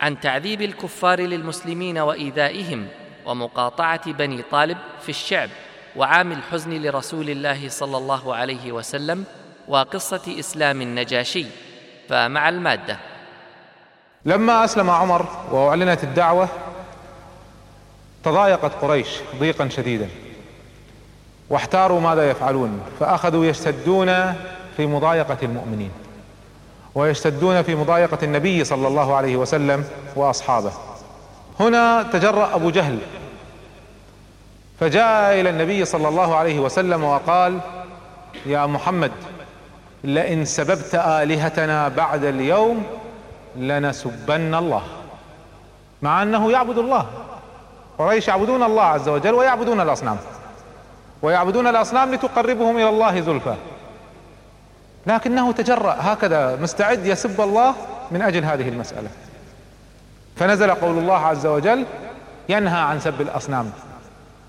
عن تعذيب الكفار للمسلمين وإيذائهم ومقاطعة بني طالب في الشعب وعام الحزن لرسول الله صلى الله عليه وسلم وقصة إسلام النجاشي فمع المادة. لما أسلم عمر وأعلنت الدعوة تضايقت قريش ضيقا شديدا. واحتاروا ماذا يفعلون فأخذوا يشتدون في مضايقة المؤمنين. ويشتدون في مضايقة النبي صلى الله عليه وسلم وأصحابه. هنا تجرأ أبو جهل فجاء إلى النبي صلى الله عليه وسلم وقال يا محمد لئن سببت آلهتنا بعد اليوم لنسبن الله. مع أنه يعبد الله. قريش يعبدون الله عز وجل ويعبدون الأصنام ويعبدون الأصنام لتقربهم إلى الله زلفى. لكنه تجرأ. هكذا مستعد يسب الله من أجل هذه المسألة. فنزل قول الله عز وجل ينهى عن سب الأصنام.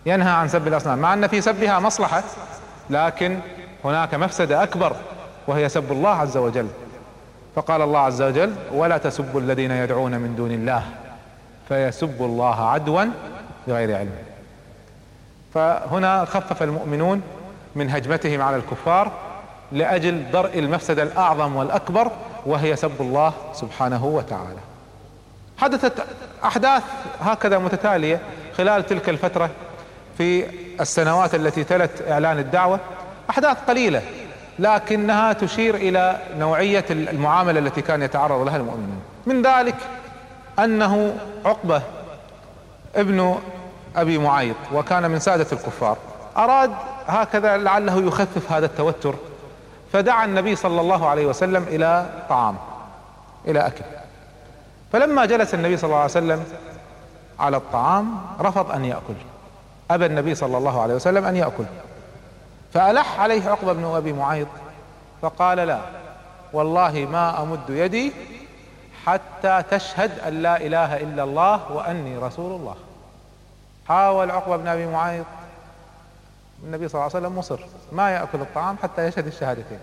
ينهى عن سب الأصنام. مع أن في سبها مصلحة لكن هناك مفسدة أكبر وهي سب الله عز وجل. فقال الله عز وجل ولا تسبوا الذين يدعون من دون الله فيسبوا الله عدوا بغير علم. فهنا خفف المؤمنون من هجمتهم على الكفار لأجل درء المفسدة الأعظم والأكبر وهي سب الله سبحانه وتعالى. حدثت أحداث هكذا متتالية خلال تلك الفترة في السنوات التي تلت إعلان الدعوة. أحداث قليلة لكنها تشير إلى نوعية المعاملة التي كان يتعرض لها المؤمنون. من ذلك أنه عقبة ابن أبي معيط وكان من سادة الكفار. أراد هكذا لعله يخفف هذا التوتر فدعا النبي صلى الله عليه وسلم إلى طعام إلى أكل. فلما جلس النبي صلى الله عليه وسلم على الطعام رفض أن يأكل. أبى النبي صلى الله عليه وسلم أن يأكل. فألح عليه عقبة بن أبي معيط فقال لا والله ما أمد يدي حتى تشهد أن لا إله إلا الله وأني رسول الله. حاول عقبة بن أبي معيط النبي صلى الله عليه وسلم مصر ما يأكل الطعام حتى يشهد الشهادتين.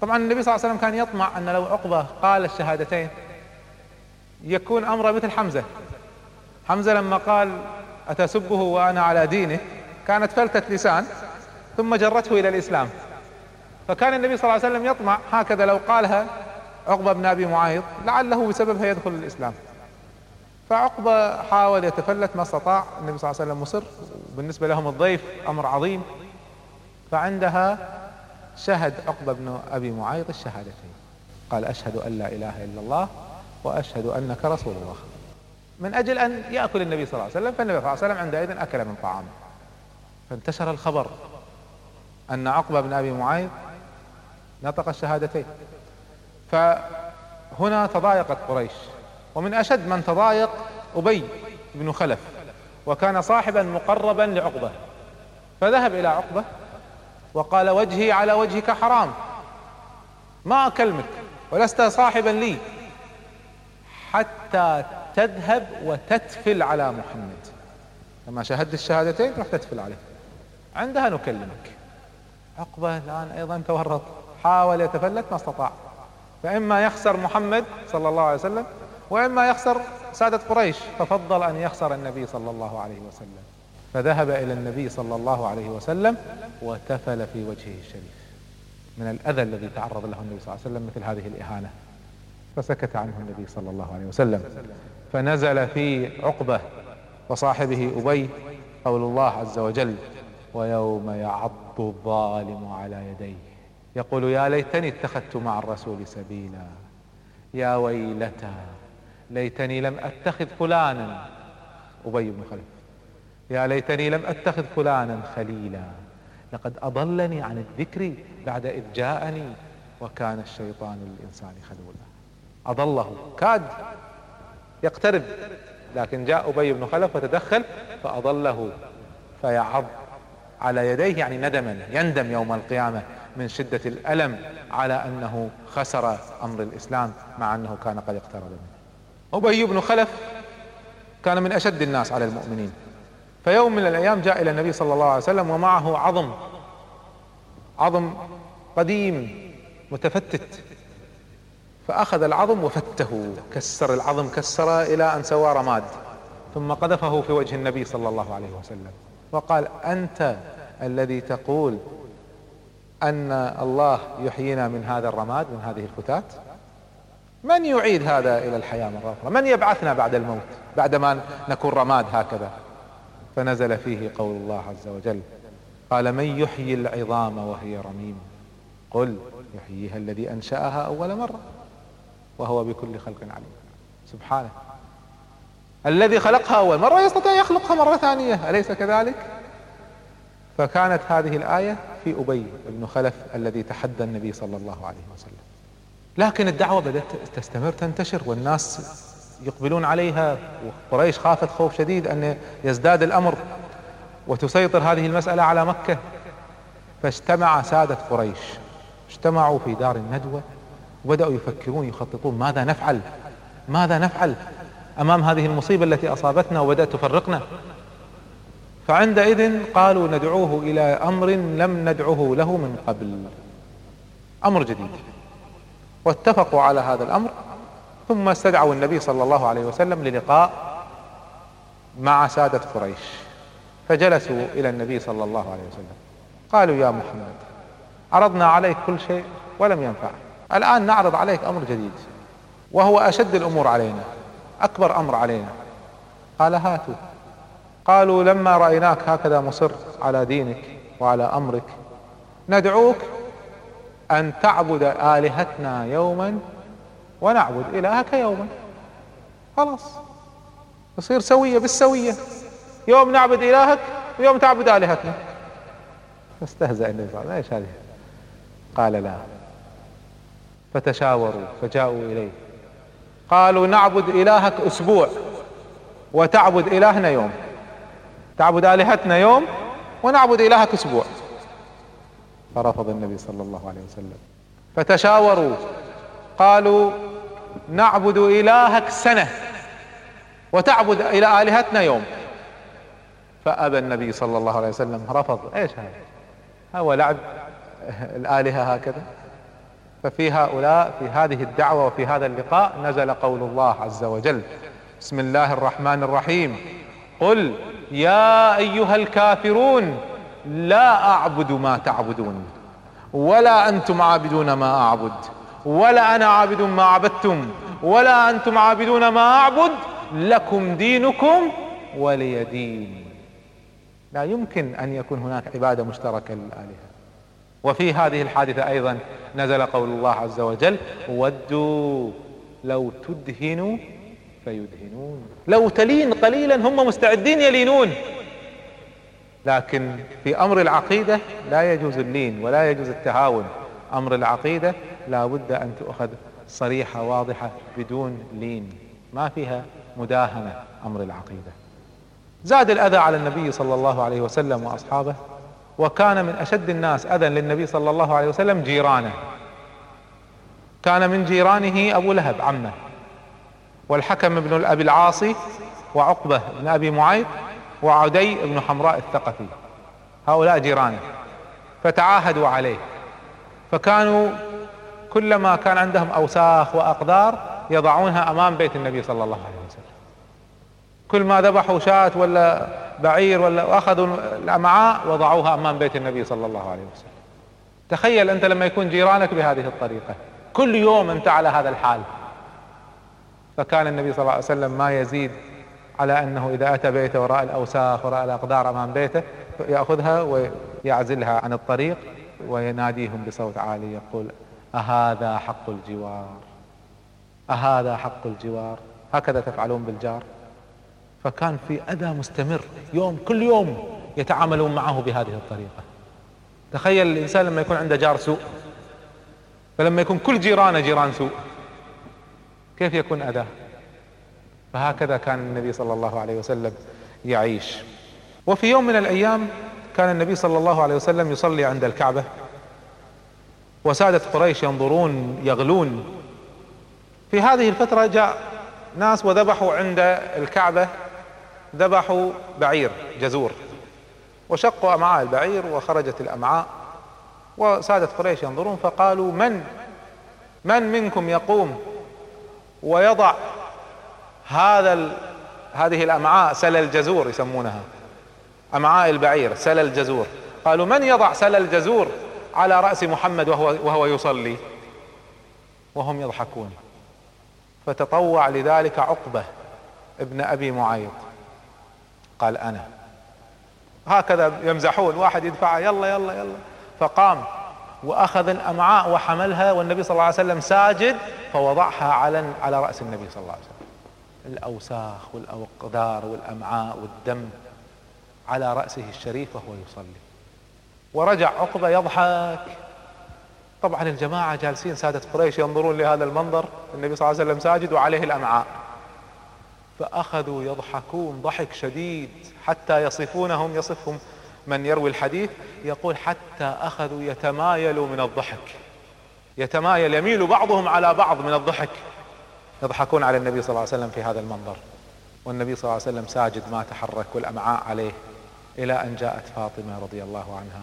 طبعا النبي صلى الله عليه وسلم كان يطمع أن لو عقبة قال الشهادتين يكون امره مثل حمزة. حمزة لما قال أتسبه وأنا على دينه؟ كانت فلتة لسان ثم جرته إلى الإسلام. فكان النبي صلى الله عليه وسلم يطمع هكذا لو قالها عقبة بن أبي معيط لعله بسببها يدخل الإسلام. فعقبة حاول يتفلت ما استطاع. النبي صلى الله عليه وسلم مصر. بالنسبة لهم الضيف أمر عظيم. فعندها شهد عقبة بن أبي معيط الشهادتين. قال أشهد أن لا إله إلا الله وأشهد أنك رسول الله. من أجل أن يأكل النبي صلى الله عليه وسلم فالنبي صلى الله عليه وسلم عندئذ أكل من طعامه. فانتشر الخبر أن عقبة بن أبي معيط نطق الشهادتين. فهنا تضايقت قريش. ومن أشد من تضايق أبي بن خلف وكان صاحبا مقربا لعقبة. فذهب إلى عقبة وقال وجهي على وجهك حرام ما أكلمك ولست صاحبا لي حتى تذهب وتتفل على محمد. لما شهدت الشهادتين تروح تتفل عليه. عندها نكلمك. عقبة الآن أيضا تورط حاول يتفلت ما استطاع. فإما يخسر محمد صلى الله عليه وسلم وإما يخسر سادة قريش ففضل أن يخسر النبي صلى الله عليه وسلم. فذهب إلى النبي صلى الله عليه وسلم وتفل في وجهه الشريف. من الأذى الذي تعرض له النبي صلى الله عليه وسلم مثل هذه الإهانة. فسكت عنه النبي صلى الله عليه وسلم. فنزل في عقبة وصاحبه أبي قول الله عز وجل ويوم يعض الظالم على يديه يقول يا ليتني اتخذت مع الرسول سبيلا. يا ويلتى ليتني لم أتخذ فلانا. أبي بن خلف. يا ليتني لم أتخذ فلانا خليلا. لقد أضلني عن الذكر بعد إذ جاءني وكان الشيطان للإنسان خذولا. أضله. كاد. يقترب. لكن جاء أبي بن خلف وتدخل فأضله. فيعض على يديه يعني ندما يندم يوم القيامة من شدة الألم على أنه خسر أمر الإسلام مع أنه كان قد اقترب منه. أبي بن خلف كان من أشد الناس على المؤمنين. فيوم من الأيام جاء إلى النبي صلى الله عليه وسلم ومعه عظم عظم قديم متفتت. فأخذ العظم وفته كسر العظم كسره إلى أن سوى رماد. ثم قذفه في وجه النبي صلى الله عليه وسلم. وقال أنت الذي تقول أن الله يحيينا من هذا الرماد من هذه الفتات من يعيد هذا إلى الحياة مرة أخرى؟ من يبعثنا بعد الموت؟ بعدما نكون رماد هكذا. فنزل فيه قول الله عز وجل قال من يحيي العظام وهي رميم؟ قل يحييها الذي أنشأها أول مرة وهو بكل خلق عليم. سبحانه. الذي خلقها أول مرة يستطيع يخلقها مرة ثانية أليس كذلك؟ فكانت هذه الآية في أبي بن خلف الذي تحدى النبي صلى الله عليه وسلم. لكن الدعوة بدأت تستمر تنتشر والناس يقبلون عليها وقريش خافت خوف شديد أن يزداد الأمر وتسيطر هذه المسألة على مكة. فاجتمع سادة قريش اجتمعوا في دار الندوة وبدأوا يفكرون يخططون ماذا نفعل؟ ماذا نفعل أمام هذه المصيبة التي أصابتنا وبدأت تفرقنا؟ فعندئذ قالوا ندعوه إلى أمر لم ندعه له من قبل. أمر جديد. واتفقوا على هذا الأمر ثم استدعوا النبي صلى الله عليه وسلم للقاء مع سادة قريش. فجلسوا إلى النبي صلى الله عليه وسلم. قالوا يا محمد عرضنا عليك كل شيء ولم ينفع الآن نعرض عليك أمر جديد وهو أشد الأمور علينا أكبر أمر علينا. قال هاتوا. قالوا لما رأيناك هكذا مصر على دينك وعلى أمرك ندعوك أن تعبد آلهتنا يوما ونعبد إلهك يوما. خلاص. يصير سوية بالسوية. يوم نعبد إلهك ويوم تعبد آلهتنا. فاستهزأ النبي صلى الله عليه وسلم إيش قال لا. فتشاوروا فجاءوا إليه. قالوا نعبد إلهك أسبوع وتعبد إلهنا يوم. تعبد آلهتنا يوم ونعبد إلهك أسبوع. فرفض النبي صلى الله عليه وسلم. فتشاوروا قالوا نعبد إلهك سنة وتعبد إلى آلهتنا يوم. فأبى النبي صلى الله عليه وسلم رفض. إيش هذا؟ هو لعب الآلهة هكذا. ففي هؤلاء في هذه الدعوة وفي هذا اللقاء نزل قول الله عز وجل بسم الله الرحمن الرحيم. قل يا أيها الكافرون لا أعبد ما تعبدون ولا أنتم عابدون ما أعبد ولا أنا عابد ما عبدتم ولا أنتم عابدون ما أعبد لكم دينكم ولي دين. لا يمكن أن يكون هناك عبادة مشتركة للآلهة. وفي هذه الحادثة أيضا نزل قول الله عز وجل ودوا لو تدهنوا فيدهنون. لو تلين قليلا هم مستعدين يلينون. لكن في أمر العقيدة لا يجوز اللين ولا يجوز التهاون. أمر العقيدة لا بد أن تؤخذ صريحة واضحة بدون لين ما فيها مداهنة أمر العقيدة. زاد الأذى على النبي صلى الله عليه وسلم وأصحابه وكان من أشد الناس أذى للنبي صلى الله عليه وسلم جيرانه. كان من جيرانه أبو لهب عمه والحكم بن أبي العاصي وعقبة بن أبي معيط وعدي بن حمراء الثقفي هؤلاء جيرانه فتعاهدوا عليه. فكانوا كلما كان عندهم أوساخ وأقدار يضعونها أمام بيت النبي صلى الله عليه وسلم. كل ما ذبحوا شاة ولا بعير ولا أخذوا الأمعاء وضعوها أمام بيت النبي صلى الله عليه وسلم. تخيل أنت لما يكون جيرانك بهذه الطريقة. كل يوم انت على هذا الحال. فكان النبي صلى الله عليه وسلم ما يزيد على أنه إذا أتى بيته وراء الأوساخ وراء الأقدار أمام بيته يأخذها ويعزلها عن الطريق ويناديهم بصوت عالي يقول أهذا حق الجوار؟ أهذا حق الجوار؟ هكذا تفعلون بالجار؟ فكان في أذى مستمر. يوم كل يوم يتعاملون معه بهذه الطريقة. تخيل الإنسان لما يكون عنده جار سوء فلما يكون كل جيرانه جيران سوء كيف يكون أذاه؟ فهكذا كان النبي صلى الله عليه وسلم يعيش. وفي يوم من الأيام كان النبي صلى الله عليه وسلم يصلي عند الكعبة. وسادة قريش ينظرون يغلون. في هذه الفترة جاء ناس وذبحوا عند الكعبة ذبحوا بعير جزور. وشقوا أمعاء البعير وخرجت الأمعاء. وسادة قريش ينظرون فقالوا من؟ من منكم يقوم ويضع هذا ال... هذه الأمعاء سل الجزور يسمونها. أمعاء البعير سل الجزور. قالوا من يضع سل الجزور على رأس محمد وهو وهو يصلي؟ وهم يضحكون. فتطوع لذلك عقبة ابن أبي معيط. قال أنا. هكذا يمزحون. واحد يدفع يلا يلا يلا. فقام وأخذ الأمعاء وحملها والنبي صلى الله عليه وسلم ساجد فوضعها على على رأس النبي صلى الله عليه وسلم. الأوساخ والاقدار والأمعاء والدم على رأسه الشريف وهو يصلي. ورجع عقبة يضحك. طبعا الجماعة جالسين سادة قريش ينظرون لهذا المنظر. النبي صلى الله عليه وسلم ساجد وعليه الأمعاء. فأخذوا يضحكون ضحك شديد حتى يصفونهم يصفهم من يروي الحديث يقول حتى أخذوا يتمايلوا من الضحك. يتمايل يميل بعضهم على بعض من الضحك. يضحكون على النبي صلى الله عليه وسلم في هذا المنظر. والنبي صلى الله عليه وسلم ساجد ما تحرك والأمعاء عليه إلى أن جاءت فاطمة رضي الله عنها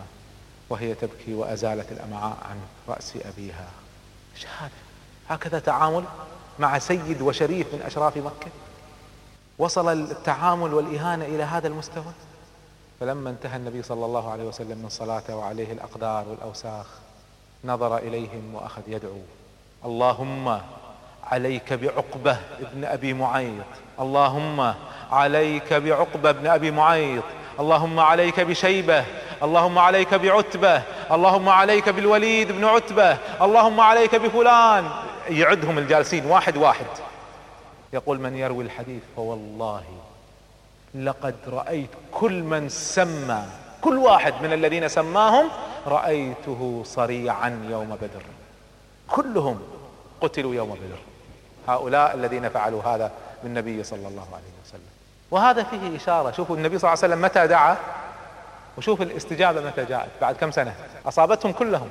وهي تبكي وأزالت الأمعاء عن رأس أبيها. إيش هذا هكذا تعامل مع سيد وشريف من أشراف مكة. وصل التعامل والإهانة إلى هذا المستوى. فلما انتهى النبي صلى الله عليه وسلم من صلاته وعليه الأقدار والأوساخ نظر إليهم وأخذ يدعو اللهم عليك بعقبة ابن أبي معيط. اللهم عليك بعقبة ابن أبي معيط. اللهم عليك بشيبة. اللهم عليك بعتبة. اللهم عليك بالوليد بن عتبة. اللهم عليك بفلان. يعدهم الجالسين واحد واحد. يقول من يروي الحديث فوالله لقد رأيت كل من سمى كل واحد من الذين سماهم رأيته صريعا يوم بدر. كلهم قتلوا يوم بدر. هؤلاء الذين فعلوا هذا بالنبي صلى الله عليه وسلم. وهذا فيه إشارة. شوفوا النبي صلى الله عليه وسلم متى دعا؟ وشوف الاستجابة متى جاءت بعد كم سنة. أصابتهم كلهم.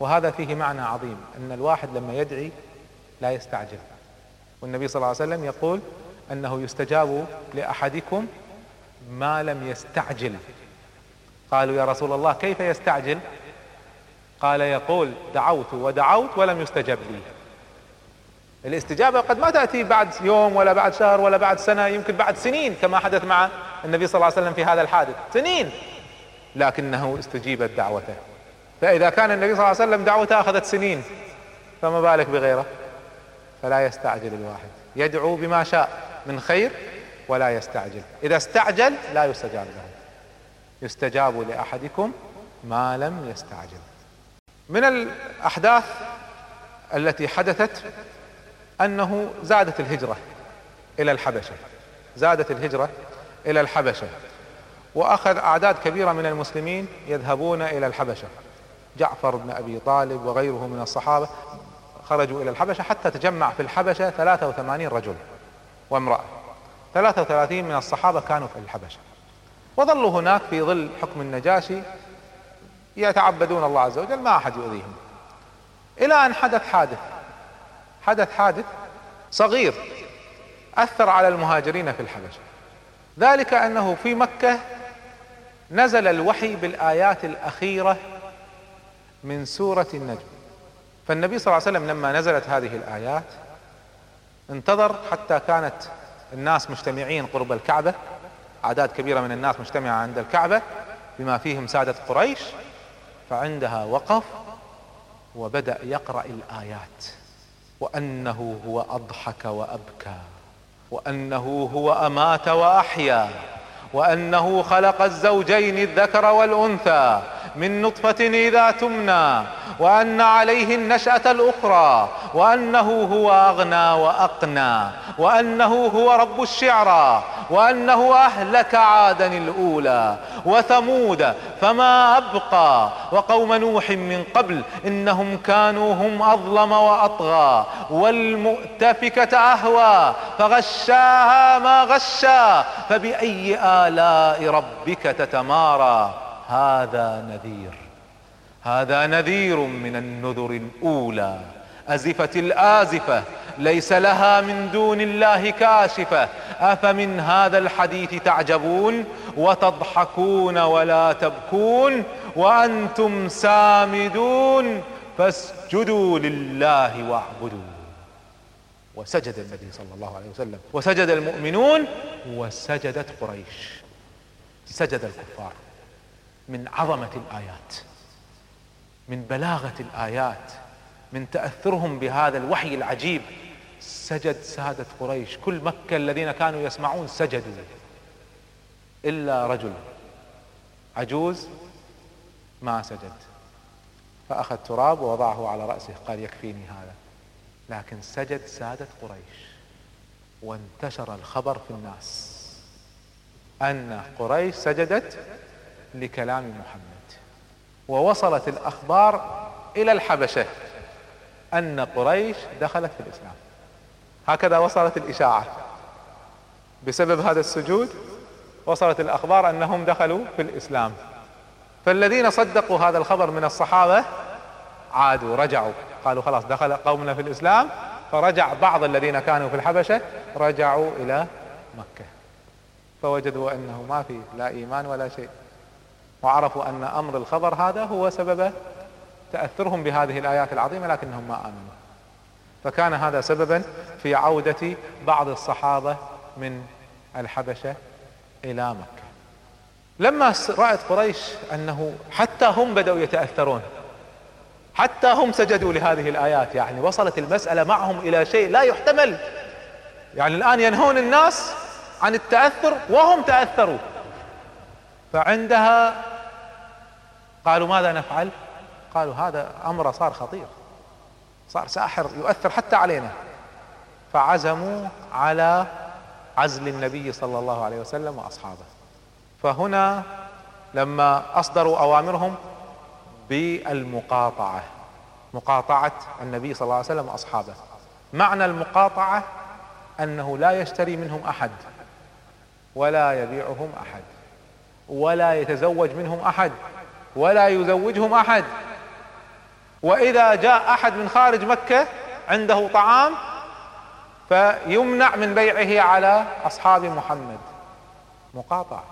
وهذا فيه معنى عظيم أن الواحد لما يدعي لا يستعجل. والنبي صلى الله عليه وسلم يقول أنه يستجاب لأحدكم ما لم يستعجل. قالوا يا رسول الله كيف يستعجل؟ قال يقول دعوت ودعوت ولم يستجب لي. الاستجابة قد ما تأتي بعد يوم ولا بعد شهر ولا بعد سنة يمكن بعد سنين كما حدث مع النبي صلى الله عليه وسلم في هذا الحادث. سنين! لكنه استجيبت دعوته. فإذا كان النبي صلى الله عليه وسلم دعوته أخذت سنين فما بالك بغيره؟ فلا يستعجل الواحد. يدعو بما شاء من خير ولا يستعجل. إذا استعجل لا يستجاب له. يستجاب لأحدكم ما لم يستعجل. من الأحداث التي حدثت أنه زادت الهجرة إلى الحبشة زادت الهجرة إلى الحبشة. وأخذ أعداد كبيرة من المسلمين يذهبون إلى الحبشة. جعفر بن أبي طالب وغيره من الصحابة خرجوا إلى الحبشة حتى تجمع في الحبشة 83 رجل وامرأة. 33 من الصحابة كانوا في الحبشة. وظلوا هناك في ظل حكم النجاشي يتعبدون الله عز وجل ما أحد يؤذيهم. إلى أن حدث حادث. حدث حادث صغير أثر على المهاجرين في الحبشة. ذلك أنه في مكة نزل الوحي بالآيات الأخيرة من سورة النجم. فالنبي صلى الله عليه وسلم لما نزلت هذه الآيات انتظر حتى كانت الناس مجتمعين قرب الكعبة أعداد كبيرة من الناس مجتمعة عند الكعبة بما فيهم سادة قريش فعندها وقف وبدأ يقرأ الآيات. وأنه هو أضحك وأبكى وأنه هو أمات وأحيا وأنه خلق الزوجين الذكر والأنثى من نطفة إذا تمنى وأن عليه النشأة الأخرى وأنه هو أغنى وأقنى وأنه هو رب الشعرى وأنه أهلك عادا الأولى وثمود فما أبقى وقوم نوح من قبل إنهم كانوا هم أظلم وأطغى والمؤتفكة أهوى فغشاها ما غشا فبأي آلاء ربك تتمارى؟ هذا نذير. هذا نذير من النذر الأولى. أزفت الآزفة ليس لها من دون الله كاشفة. أفمن هذا الحديث تعجبون؟ وتضحكون ولا تبكون؟ وأنتم سامدون. فاسجدوا لله واعبدوا. وسجد النبي صلى الله عليه وسلم. وسجد المؤمنون. وسجدت قريش. سجد الكفار. من عظمة الآيات. من بلاغة الآيات. من تأثرهم بهذا الوحي العجيب. سجد سادة قريش. كل مكة الذين كانوا يسمعون سجدوا إلا رجل عجوز ما سجد. فأخذ تراب ووضعه على رأسه. قال يكفيني هذا. لكن سجد سادة قريش. وانتشر الخبر في الناس. أن قريش سجدت لكلام محمد. ووصلت الأخبار إلى الحبشة. أن قريش دخلت في الإسلام. هكذا وصلت الإشاعة. بسبب هذا السجود وصلت الأخبار أنهم دخلوا في الإسلام. فالذين صدقوا هذا الخبر من الصحابة عادوا رجعوا. قالوا خلاص دخل قومنا في الإسلام فرجع بعض الذين كانوا في الحبشة رجعوا إلى مكة. فوجدوا أنه ما في لا إيمان ولا شيء. وعرفوا أن أمر الخبر هذا هو سبب تأثرهم بهذه الآيات العظيمة لكنهم ما آمنوا. فكان هذا سببا في عودة بعض الصحابة من الحبشة إلى مكة. لما رأت قريش أنه حتى هم بدأوا يتأثرون حتى هم سجدوا لهذه الآيات يعني وصلت المسألة معهم إلى شيء لا يحتمل. يعني الآن ينهون الناس عن التأثر وهم تأثروا. فعندها قالوا ماذا نفعل؟ قالوا هذا أمر صار خطير. صار ساحر يؤثر حتى علينا. فعزموا على عزل النبي صلى الله عليه وسلم وأصحابه. فهنا لما أصدروا أوامرهم بالمقاطعة مقاطعة النبي صلى الله عليه وسلم وأصحابه. معنى المقاطعة أنه لا يشتري منهم أحد ولا يبيعهم أحد ولا يتزوج منهم أحد ولا يزوجهم أحد. وإذا جاء أحد من خارج مكة عنده طعام فيمنع من بيعه على أصحاب محمد. مقاطعة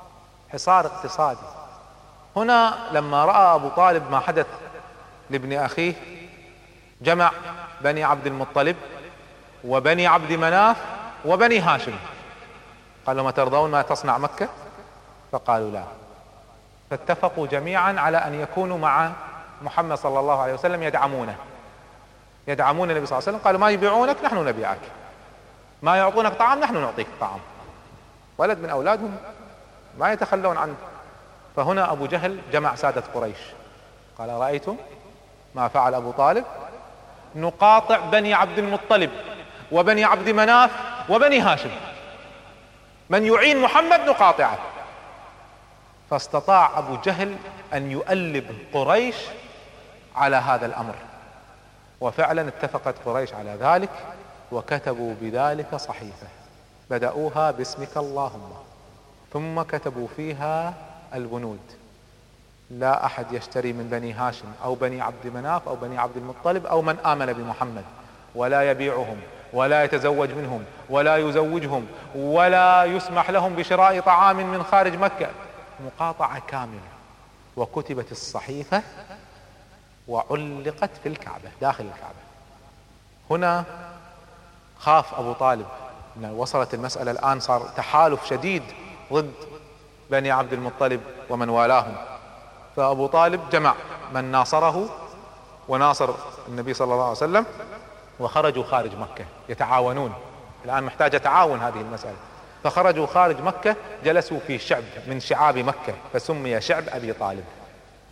حصار اقتصادي. هنا لما رأى أبو طالب ما حدث لابن أخيه جمع بني عبد المطلب وبني عبد مناف وبني هاشم. قال لهم ترضون ما تصنع مكة؟ فقالوا لا. فاتفقوا جميعا على أن يكونوا مع محمد صلى الله عليه وسلم يدعمونه. يدعمون النبي صلى الله عليه وسلم قالوا ما يبيعونك نحن نبيعك. ما يعطونك طعام نحن نعطيك طعام. ولد من أولادهم ما يتخلون عنه. فهنا أبو جهل جمع سادة قريش. قال رأيتم ما فعل أبو طالب؟ نقاطع بني عبد المطلب وبني عبد مناف وبني هاشم. من يعين محمد نقاطعه. فاستطاع أبو جهل أن يؤلب قريش على هذا الأمر. وفعلا اتفقت قريش على ذلك وكتبوا بذلك صحيفة. بدأوها باسمك اللهم. ثم كتبوا فيها البنود. لا أحد يشتري من بني هاشم أو بني عبد مناف أو بني عبد المطلب أو من آمن بمحمد. ولا يبيعهم ولا يتزوج منهم ولا يزوجهم ولا يسمح لهم بشراء طعام من خارج مكة. مقاطعة كاملة. وكتبت الصحيفة وعلقت في الكعبة داخل الكعبة. هنا خاف أبو طالب. إن وصلت المسألة الآن صار تحالف شديد ضد بني عبد المطلب ومن والاهم. فأبو طالب جمع من ناصره وناصر النبي صلى الله عليه وسلم وخرجوا خارج مكة يتعاونون. الآن محتاجة تعاون هذه المسألة. فخرجوا خارج مكة جلسوا في شعب من شعاب مكة فسمي شعب أبي طالب.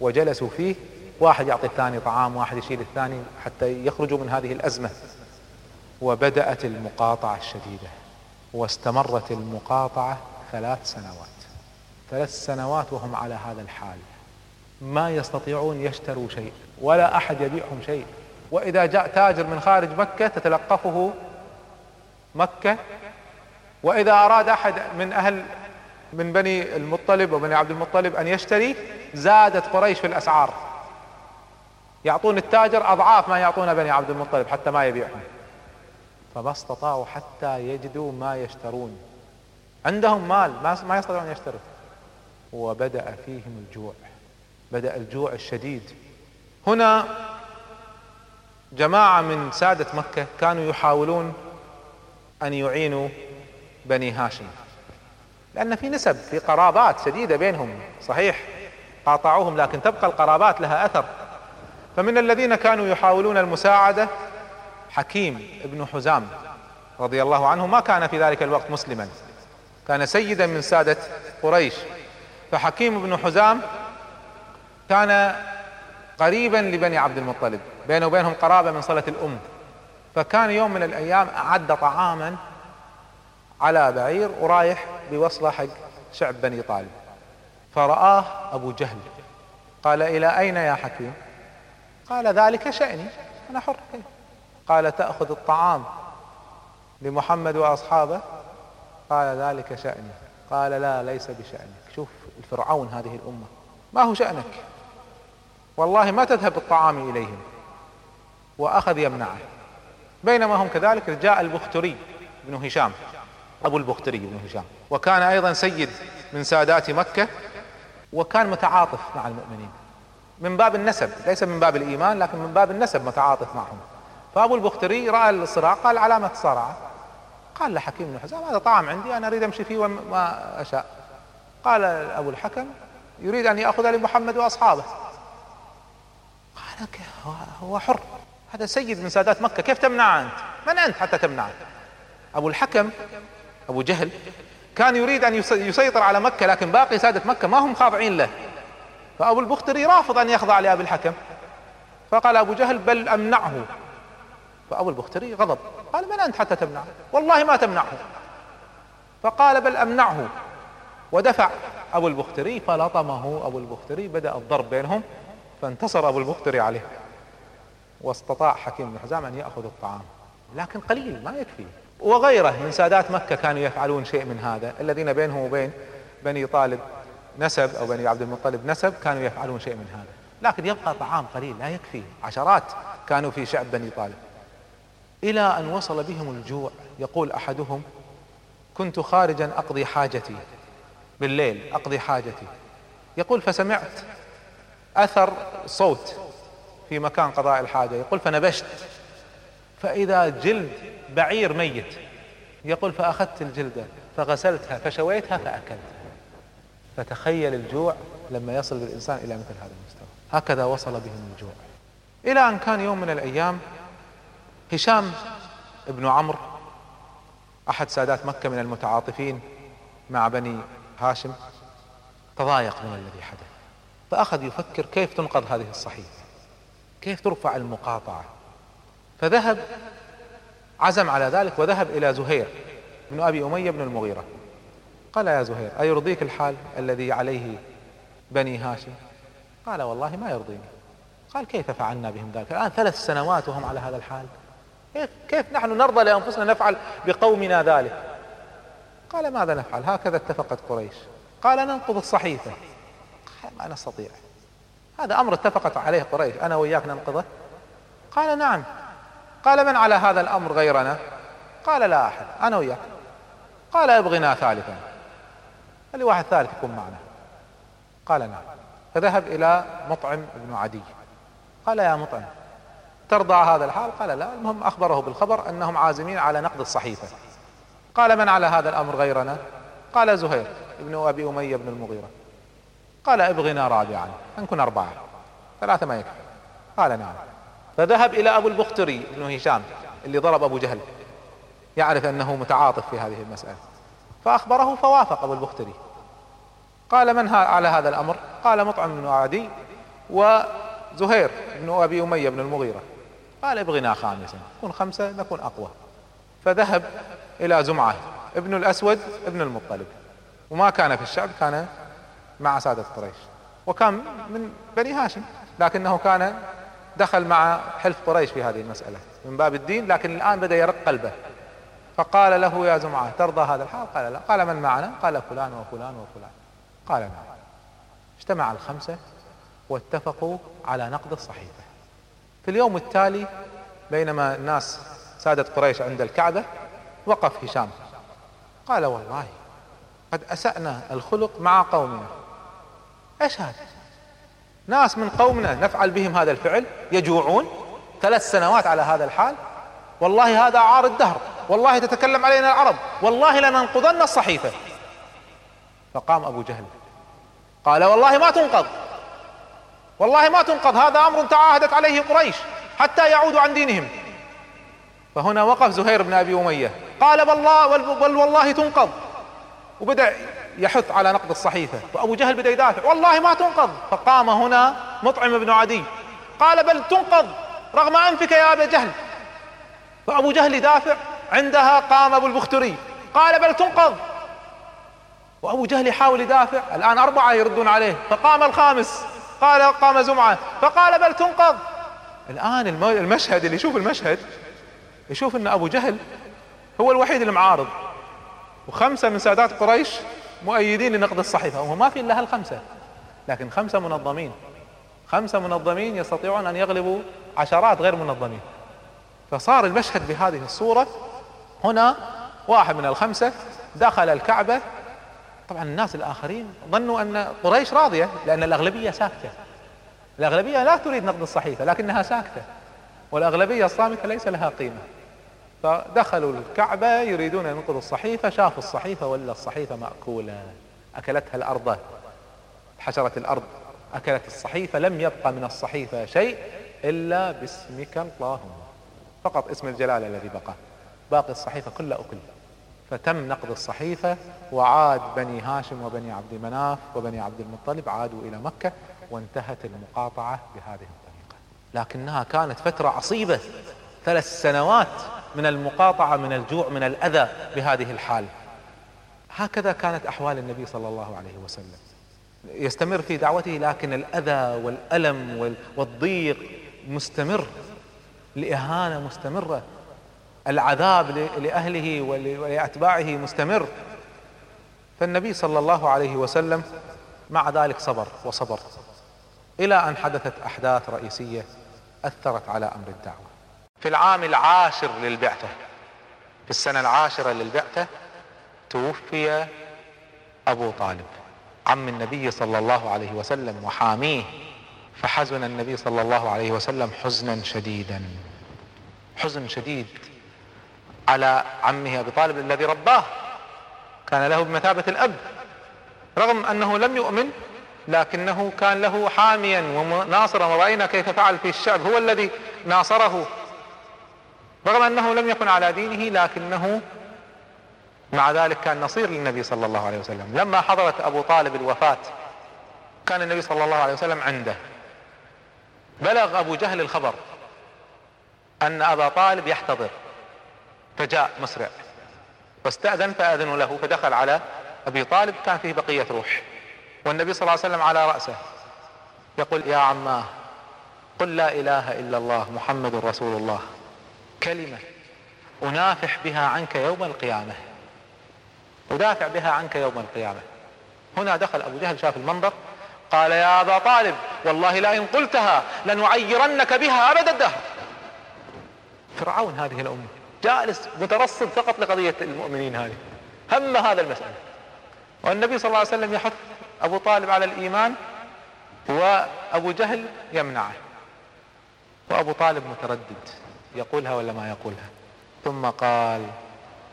وجلسوا فيه واحد يعطي الثاني طعام واحد يشيل الثاني حتى يخرجوا من هذه الأزمة. وبدأت المقاطعة الشديدة واستمرت المقاطعة ثلاث سنوات. ثلاث سنوات وهم على هذا الحال. ما يستطيعون يشتروا شيء ولا أحد يبيعهم شيء. وإذا جاء تاجر من خارج مكة تتلقفه مكة. وإذا أراد أحد من أهل من بني المطلب وبني عبد المطلب أن يشتري زادت قريش في الأسعار. يعطون التاجر أضعاف ما يعطون بني عبد المطلب حتى ما يبيعهم. فما استطاعوا حتى يجدوا ما يشترون. عندهم مال ما يستطيعون يشتروا. وبدأ فيهم الجوع. بدأ الجوع الشديد. هنا جماعة من سادة مكة كانوا يحاولون أن يعينوا بني هاشم. لأن في نسب في قرابات شديدة بينهم. صحيح قاطعوهم لكن تبقى القرابات لها أثر. فمن الذين كانوا يحاولون المساعدة حكيم ابن حزام رضي الله عنه ما كان في ذلك الوقت مسلما. كان سيدا من سادة قريش. فحكيم بن حزام كان قريبا لبني عبد المطلب. بينه وبينهم قرابة من صلة الأم. فكان يوم من الأيام أعد طعاما على بعير ورايح بوصلة حق شعب بني طالب. فرآه أبو جهل. قال إلى أين يا حكيم؟ قال ذلك شأني أنا حر قال تأخذ الطعام لمحمد وأصحابه؟ قال ذلك شأني. قال لا ليس بشأنك. شوف الفرعون هذه الأمة ما هو شأنك؟ والله ما تذهب الطعام إليهم وأخذ يمنعه. بينما هم كذلك جاء البختري بن هشام أبو البختري بن هشام. وكان أيضا سيد من سادات مكة وكان متعاطف مع المؤمنين. من باب النسب ليس من باب الإيمان لكن من باب النسب متعاطف معهم. فأبو البختري رأى الصراع قال علامة صارعة قال لحكيم بن حزام هذا طعام عندي أنا أريد أمشي فيه وما أشاء. قال أبو الحكم يريد أن يأخذ لمحمد وأصحابه. قال هو حر. هذا سيد من سادات مكة كيف تمنع أنت؟ من أنت حتى تمنع أبو الحكم أبو جهل كان يريد أن يسيطر على مكة لكن باقي سادة مكة ما هم خاضعين له. فأبو البختري رافض أن يخضع لأبي الحكم. فقال أبو جهل بل أمنعه. فأبو البختري غضب. قال من أنت حتى تمنعه؟ والله ما تمنعه. فقال بل أمنعه. ودفع أبو البختري فلطمه. أبو البختري بدأ الضرب بينهم فانتصر أبو البختري عليه. واستطاع حكيم بن حزام أن يأخذ الطعام. لكن قليل ما يكفي. وغيره من سادات مكة كانوا يفعلون شيء من هذا. الذين بينهم وبين بني طالب نسب أو بني عبد المطلب نسب كانوا يفعلون شيء من هذا. لكن يبقى طعام قليل لا يكفي. عشرات كانوا في شعب بني طالب. إلى أن وصل بهم الجوع يقول أحدهم كنت خارجا أقضي حاجتي بالليل أقضي حاجتي. يقول فسمعت أثر صوت في مكان قضاء الحاجة. يقول فنبشت. فإذا جلد بعير ميت. يقول فأخذت الجلدة فغسلتها فشويتها فأكلت. فتخيل الجوع لما يصل بالإنسان إلى مثل هذا المستوى. هكذا وصل بهم الجوع. إلى أن كان يوم من الأيام هشام ابن عمرو أحد سادات مكة من المتعاطفين مع بني هاشم تضايق من الذي حدث. فأخذ يفكر كيف تنقض هذه الصحيفة؟ كيف ترفع المقاطعة؟ فذهب عزم على ذلك وذهب إلى زهير بن أبي أمية بن المغيرة. قال يا زهير أيرضيك الحال الذي عليه بني هاشم؟ قال والله ما يرضيني. قال كيف فعلنا بهم ذلك؟ الآن ثلاث سنوات وهم على هذا الحال. كيف نحن نرضى لأنفسنا نفعل بقومنا ذلك؟ قال ماذا نفعل؟ هكذا اتفقت قريش. قال ننقض الصحيفة. قال ما نستطيع. هذا أمر اتفقت عليه قريش. أنا وإياك ننقضه؟ قال نعم. قال من على هذا الأمر غيرنا؟ قال لا أحد. أنا وإياك قال أبغنا ثالثا. قال لي واحد ثالث يكون معنا. قال نعم. فذهب إلى مطعم بن عدي. قال يا مطعم ترضى هذا الحال؟ قال لا. المهم أخبره بالخبر أنهم عازمين على نقد الصحيفة. قال من على هذا الأمر غيرنا؟ قال زهير ابن أبي أمية بن المغيرة. قال ابغنا رابعا نكون أربعة. ثلاثة ما يكفي. قال نعم. فذهب إلى أبو البختري بن هشام اللي ضرب أبو جهل. يعرف أنه متعاطف في هذه المسألة. فأخبره فوافق أبو البختري. قال من على هذا الأمر؟ قال مطعم بن عدي وزهير بن أبي أمية بن المغيرة. قال ابغنا خامسا نكون خمسة نكون أقوى. فذهب إلى زمعة ابن الأسود ابن المطلب. وما كان في الشعب كان مع سادة قريش. وكان من بني هاشم لكنه كان دخل مع حلف قريش في هذه المسألة من باب الدين لكن الآن بدأ يرق قلبه. فقال له يا زمعة ترضى هذا الحال؟ قال لا. قال من معنا؟ قال فلان وفلان وفلان. قال نعم. اجتمع الخمسة واتفقوا على نقد الصحيفة. في اليوم التالي بينما الناس سادة قريش عند الكعبة وقف هشام. قال والله قد أسأنا الخلق مع قومنا. إيش هذا ناس من قومنا نفعل بهم هذا الفعل يجوعون ثلاث سنوات على هذا الحال. والله هذا عار الدهر. والله تتكلم علينا العرب. والله لننقضن الصحيفة. فقام أبو جهل. قال والله ما تنقض. والله ما تنقض. هذا أمر تعاهدت عليه قريش حتى يعودوا عن دينهم. فهنا وقف زهير بن أبي أمية. قال بالله بل والله تنقض. وبدأ يحث على نقد الصحيفة. وأبو جهل بدأ يدافع. والله ما تنقض. فقام هنا مطعم بن عدي. قال بل تنقض. رغم أنفك يا أبا جهل. فأبو جهل يدافع. عندها قام أبو البختري. قال بل تنقض. وأبو جهل يحاول يدافع الآن أربعة يردون عليه فقام الخامس قال قام زمعة فقال بل تنقض. الآن المشهد اللي يشوف المشهد يشوف أن أبو جهل هو الوحيد المعارض. وخمسة من سادات قريش مؤيدين لنقد الصحيفة وهو ما في إلا هالخمسة. لكن خمسة منظمين خمسة منظمين يستطيعون أن يغلبوا عشرات غير منظمين. فصار المشهد بهذه الصورة هنا واحد من الخمسة دخل الكعبة طبعا الناس الآخرين ظنوا أن قريش راضية لأن الأغلبية ساكتة. الأغلبية لا تريد نقد الصحيفة لكنها ساكتة. والأغلبية الصامتة ليس لها قيمة. فدخلوا الكعبة يريدون أن ينقذوا الصحيفة شافوا الصحيفة ولا الصحيفة مأكولة. أكلتها الأرض حشرت الأرض أكلت الصحيفة لم يبقى من الصحيفة شيء إلا باسمك اللهم. فقط اسم الجلالة الذي بقى. باقي الصحيفة كلها أكل. فتم نقض الصحيفة وعاد بني هاشم وبني عبد مناف وبني عبد المطلب عادوا إلى مكة وانتهت المقاطعة بهذه الطريقة. لكنها كانت فترة عصيبة ثلاث سنوات من المقاطعة من الجوع من الأذى بهذه الحال. هكذا كانت أحوال النبي صلى الله عليه وسلم. يستمر في دعوته لكن الأذى والألم والضيق مستمر الإهانة مستمرة. العذاب لأهله ولأتباعه مستمر. فالنبي صلى الله عليه وسلم مع ذلك صبر وصبر إلى أن حدثت أحداث رئيسية أثرت على أمر الدعوة. في العام العاشر للبعثة في السنة العاشرة للبعثة توفي أبو طالب عم النبي صلى الله عليه وسلم وحاميه. فحزن النبي صلى الله عليه وسلم حزنا شديدا. حزن شديد. على عمه أبي طالب الذي رباه كان له بمثابة الأب رغم أنه لم يؤمن لكنه كان له حاميا وناصرا ورأينا كيف فعل في الشعب هو الذي ناصره. رغم أنه لم يكن على دينه لكنه مع ذلك كان نصير للنبي صلى الله عليه وسلم. لما حضرت أبو طالب الوفاة كان النبي صلى الله عليه وسلم عنده. بلغ أبو جهل الخبر أن أبا طالب يحتضر. فجاء مسرع. واستأذن فأذنوا له فدخل على أبي طالب كان فيه بقية روح. والنبي صلى الله عليه وسلم على رأسه. يقول يا عماه قل لا إله إلا الله محمد رسول الله. كلمة أنافح بها عنك يوم القيامة. أدافع بها عنك يوم القيامة. هنا دخل أبو جهل شاف المنظر قال يا أبا طالب والله لئن قلتها لنعيرنك بها أبد الدهر. فرعون هذه الأمة. جالس مترصد فقط لقضية المؤمنين هذه. هم هذا المسألة. والنبي صلى الله عليه وسلم يحث أبو طالب على الإيمان وأبو جهل يمنعه. وأبو طالب متردد يقولها ولا ما يقولها؟ ثم قال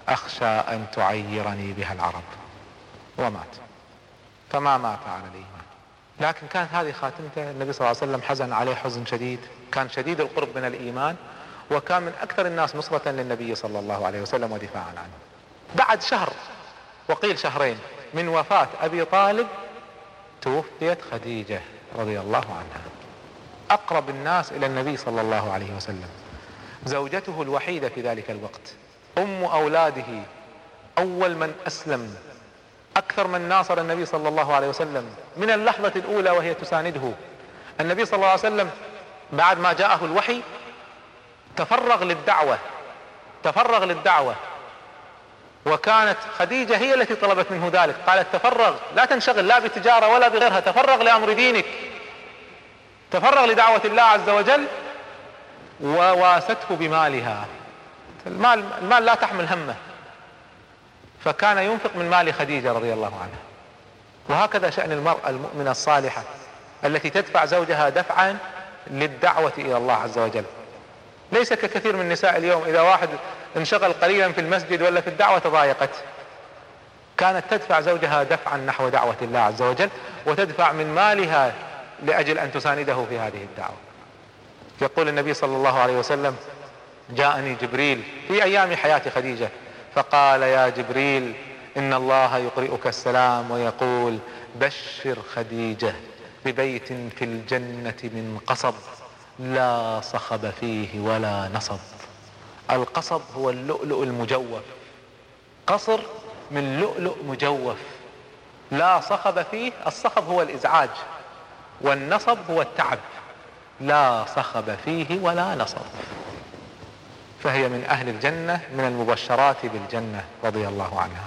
أخشى أن تعيرني بها العرب. ومات. فما مات على الإيمان. لكن كانت هذه خاتمته. النبي صلى الله عليه وسلم حزن عليه حزن شديد. كان شديد القرب من الإيمان. وكان من أكثر الناس نصرة للنبي صلى الله عليه وسلم ودفاعا عنه. بعد شهر وقيل شهرين من وفاة أبي طالب توفيت خديجة رضي الله عنها. أقرب الناس إلى النبي صلى الله عليه وسلم. زوجته الوحيدة في ذلك الوقت. أم أولاده. أول من أسلم. أكثر من ناصر النبي صلى الله عليه وسلم. من اللحظة الأولى وهي تسانده. النبي صلى الله عليه وسلم بعد ما جاءه الوحي تفرغ للدعوة تفرغ للدعوة. وكانت خديجة هي التي طلبت منه ذلك. قالت تفرغ لا تنشغل لا بتجارة ولا بغيرها تفرغ لأمر دينك. تفرغ لدعوة الله عز وجل وواسته بمالها. المال, المال لا تحمل همه. فكان ينفق من مال خديجة رضي الله عنها. وهكذا شأن المرأة المؤمنة الصالحة التي تدفع زوجها دفعا للدعوة إلى الله عز وجل. ليس ككثير من النساء اليوم إذا واحد انشغل قليلا في المسجد ولا في الدعوة تضايقت. كانت تدفع زوجها دفعا نحو دعوة الله عز وجل وتدفع من مالها لأجل أن تسانده في هذه الدعوة. يقول النبي صلى الله عليه وسلم جاءني جبريل في أيام حياة خديجة فقال يا جبريل إن الله يقرئك السلام ويقول بشر خديجة ببيت في الجنة من قصب. لا صخب فيه ولا نصب. القصب هو اللؤلؤ المجوف. قصر من لؤلؤ مجوف. لا صخب فيه الصخب هو الإزعاج والنصب هو التعب. لا صخب فيه ولا نصب. فهي من أهل الجنة من المبشرات بالجنة رضي الله عنها.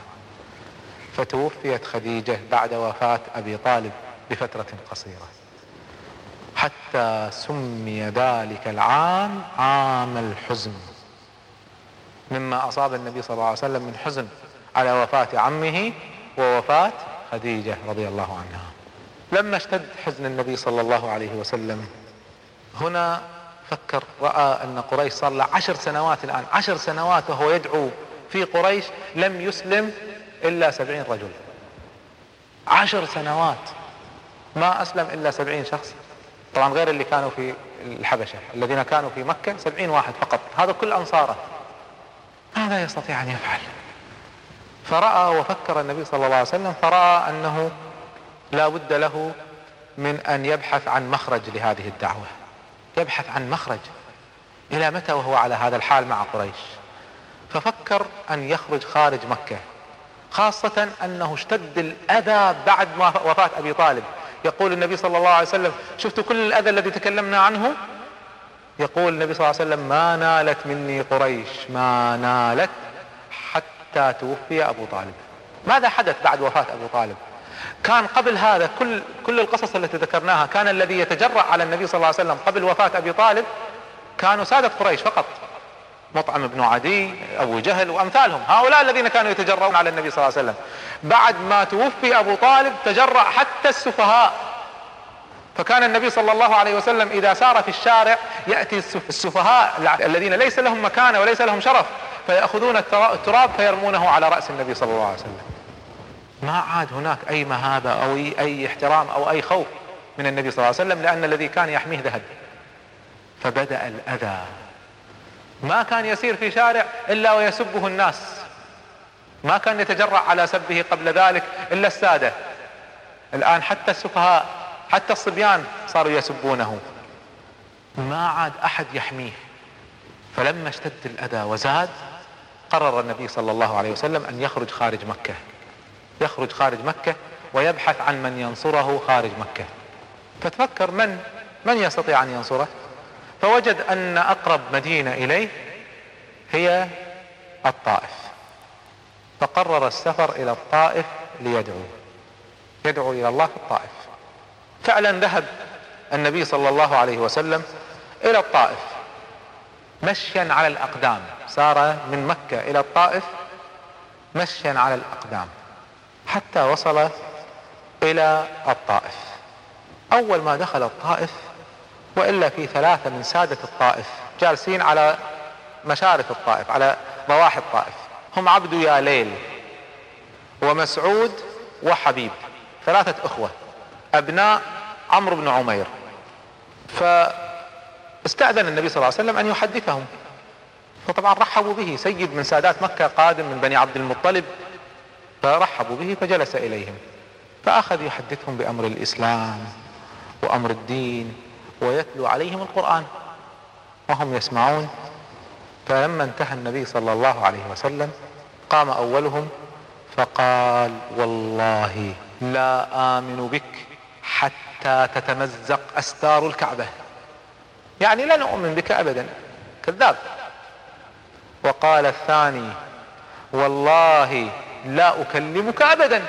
فتوفيت خديجة بعد وفاة أبي طالب بفترة قصيرة. حتى سمي ذلك العام عام الحزن. مما أصاب النبي صلى الله عليه وسلم من حزن على وفاة عمه ووفاة خديجة رضي الله عنها. لما اشتد حزن النبي صلى الله عليه وسلم. هنا فكر رأى أن قريش صار له عشر سنوات الآن. عشر سنوات وهو يدعو في قريش لم يسلم إلا سبعين رجل. عشر سنوات. ما أسلم إلا سبعين شخص. طبعا غير اللي كانوا في الحبشة الذين كانوا في مكة سبعين واحد فقط. هذا كل أنصاره. ماذا يستطيع أن يفعل؟ فرأى وفكر النبي صلى الله عليه وسلم فرأى أنه لا بد له من أن يبحث عن مخرج لهذه الدعوة. يبحث عن مخرج. إلى متى وهو على هذا الحال مع قريش؟ ففكر أن يخرج خارج مكة خاصة أنه اشتد الأذى بعد وفاة أبي طالب. يقول النبي صلى الله عليه وسلم شفتوا كل الأذى الذي تكلمنا عنه؟ يقول النبي صلى الله عليه وسلم ما نالت مني قريش ما نالت حتى توفي أبو طالب. ماذا حدث بعد وفاة أبو طالب؟ كان قبل هذا كل كل القصص التي ذكرناها كان الذي يتجرأ على النبي صلى الله عليه وسلم قبل وفاة أبي طالب كانوا سادة قريش فقط. مطعم بن عدي أبو جهل وأمثالهم. هؤلاء الذين كانوا يتجرؤون على النبي صلى الله عليه وسلم. بعد ما توفي أبو طالب تجرأ حتى السفهاء. فكان النبي صلى الله عليه وسلم إذا سار في الشارع يأتي السفهاء الذين ليس لهم مكانة وليس لهم شرف فيأخذون التراب فيرمونه على رأس النبي صلى الله عليه وسلم. ما عاد هناك أي مهابة أو أي احترام أو أي خوف من النبي صلى الله عليه وسلم لأن الذي كان يحميه ذهب. فبدأ الأذى. ما كان يسير في شارع إلا ويسبه الناس. ما كان يتجرأ على سبه قبل ذلك إلا السادة. الآن حتى السفهاء حتى الصبيان صاروا يسبونه. ما عاد أحد يحميه. فلما اشتد الأذى وزاد قرر النبي صلى الله عليه وسلم أن يخرج خارج مكة. يخرج خارج مكة ويبحث عن من ينصره خارج مكة. فتفكر من؟ من يستطيع أن ينصره؟ فوجد أن أقرب مدينة إليه هي الطائف. فقرر السفر إلى الطائف ليدعو. يدعو إلى الله في الطائف. فعلا ذهب النبي صلى الله عليه وسلم إلى الطائف. مشيا على الأقدام. سار من مكة إلى الطائف مشيا على الأقدام. حتى وصل إلى الطائف. أول ما دخل الطائف وإلا في ثلاثة من سادة الطائف جالسين على مشارف الطائف على ضواحي الطائف. هم عبد يا ليل ومسعود وحبيب ثلاثة إخوة أبناء عمرو بن عمير. فاستأذن النبي صلى الله عليه وسلم أن يحدثهم. فطبعا رحبوا به سيد من سادات مكة قادم من بني عبد المطلب. فرحبوا به فجلس إليهم. فأخذ يحدثهم بأمر الإسلام وأمر الدين ويتلو عليهم القرآن. وهم يسمعون. فلما انتهى النبي صلى الله عليه وسلم قام أولهم فقال والله لا آمن بك حتى تتمزق أستار الكعبة. يعني لن أؤمن بك أبدا. كذاب. وقال الثاني والله لا أكلمك أبدا.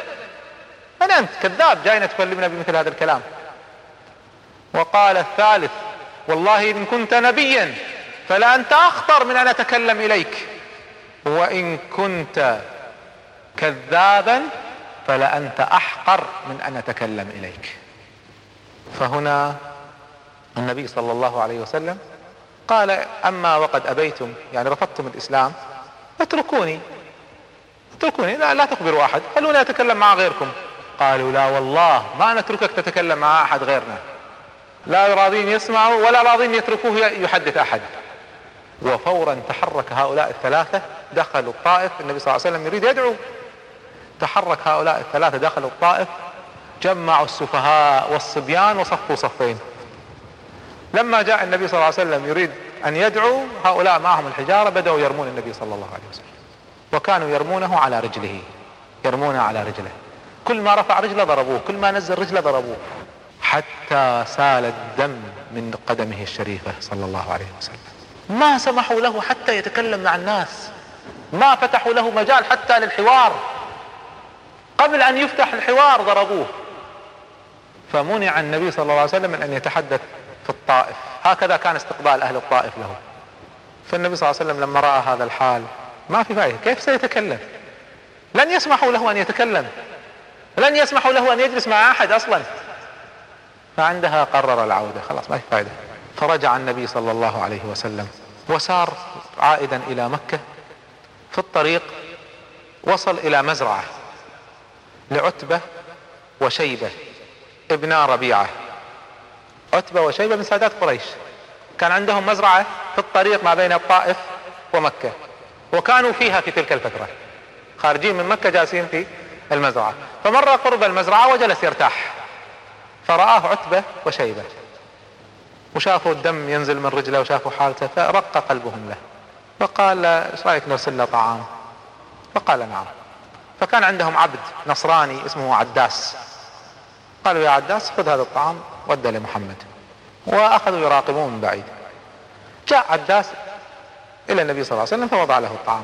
من أنت كذاب جاينا تكلمنا بمثل هذا الكلام. وقال الثالث والله إن كنت نبيا فلا أنت أخطر من أن أتكلم إليك. وإن كنت كذابا فلا أنت أحقر من أن أتكلم إليك. فهنا النبي صلى الله عليه وسلم قال أما وقد أبيتم يعني رفضتم الإسلام اتركوني. اتركوني لا, لا تخبروا أحد. خلوني أتكلم مع غيركم؟ قالوا لا والله ما نتركك تتكلم مع أحد غيرنا. لا راضين يسمعوا ولا راضين يتركوه يحدث أحد. وفورا تحرك هؤلاء الثلاثة دخلوا الطائف النبي صلى الله عليه وسلم يريد يدعو. تحرك هؤلاء الثلاثة دخلوا الطائف جمعوا السفهاء والصبيان وصفوا صفين. لما جاء النبي صلى الله عليه وسلم يريد أن يدعو هؤلاء معهم الحجارة بدأوا يرمون النبي صلى الله عليه وسلم. وكانوا يرمونه على رجله يرمونه على رجله. كل ما رفع رجله ضربوه كل ما نزل رجله ضربوه. حتى سال الدم من قدمه الشريفة صلى الله عليه وسلم. ما سمحوا له حتى يتكلم مع الناس. ما فتحوا له مجال حتى للحوار. قبل أن يفتح الحوار ضربوه. فمنع النبي صلى الله عليه وسلم من أن يتحدث في الطائف. هكذا كان استقبال أهل الطائف له. فالنبي صلى الله عليه وسلم لما رأى هذا الحال ما في فائدة كيف سيتكلم؟ لن يسمحوا له أن يتكلم. لن يسمحوا له أن يجلس مع أحد أصلا. فعندها قرر العودة. خلاص ما في فائدة فرجع النبي صلى الله عليه وسلم وسار عائدا إلى مكة في الطريق وصل إلى مزرعة لعتبة وشيبة ابنا ربيعة. عتبة وشيبة من سادات قريش. كان عندهم مزرعة في الطريق ما بين الطائف ومكة وكانوا فيها في تلك الفترة. خارجين من مكة جالسين في المزرعة. فمر قرب المزرعة وجلس يرتاح. فرآه عتبة وشيبة. وشافوا الدم ينزل من رجله وشافوا حالته فرق قلبهم له. فقال إيش رأيك نرسل له طعام؟ فقال نعم. فكان عندهم عبد نصراني اسمه عداس. قالوا يا عداس خذ هذا الطعام ودى لمحمد وأخذوا يراقبون من بعيد. جاء عداس إلى النبي صلى الله عليه وسلم فوضع له الطعام.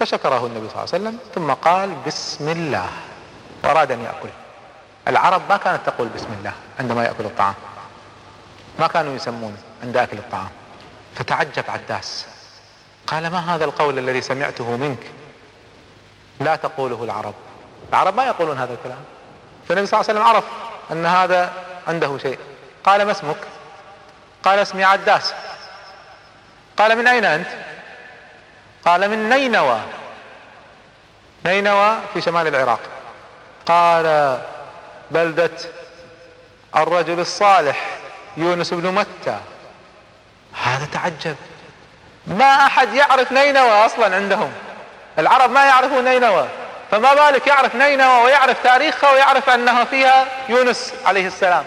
فشكره النبي صلى الله عليه وسلم ثم قال بسم الله. وأراد أن يأكل. العرب ما كانت تقول بسم الله عندما يأكل الطعام. ما كانوا يسمون عند أكل الطعام. فتعجب عداس. قال ما هذا القول الذي سمعته منك؟ لا تقوله العرب. العرب ما يقولون هذا الكلام. فالنبي صلى الله عليه وسلم عرف أن هذا عنده شيء. قال ما اسمك؟ قال اسمي عداس. قال من أين أنت؟ قال من نينوى. نينوى في شمال العراق. قال بلدة الرجل الصالح يونس بن متى. هذا تعجب. ما أحد يعرف نينوى أصلا عندهم. العرب ما يعرفون نينوى. فما بالك يعرف نينوى ويعرف تاريخها ويعرف انها فيها يونس عليه السلام.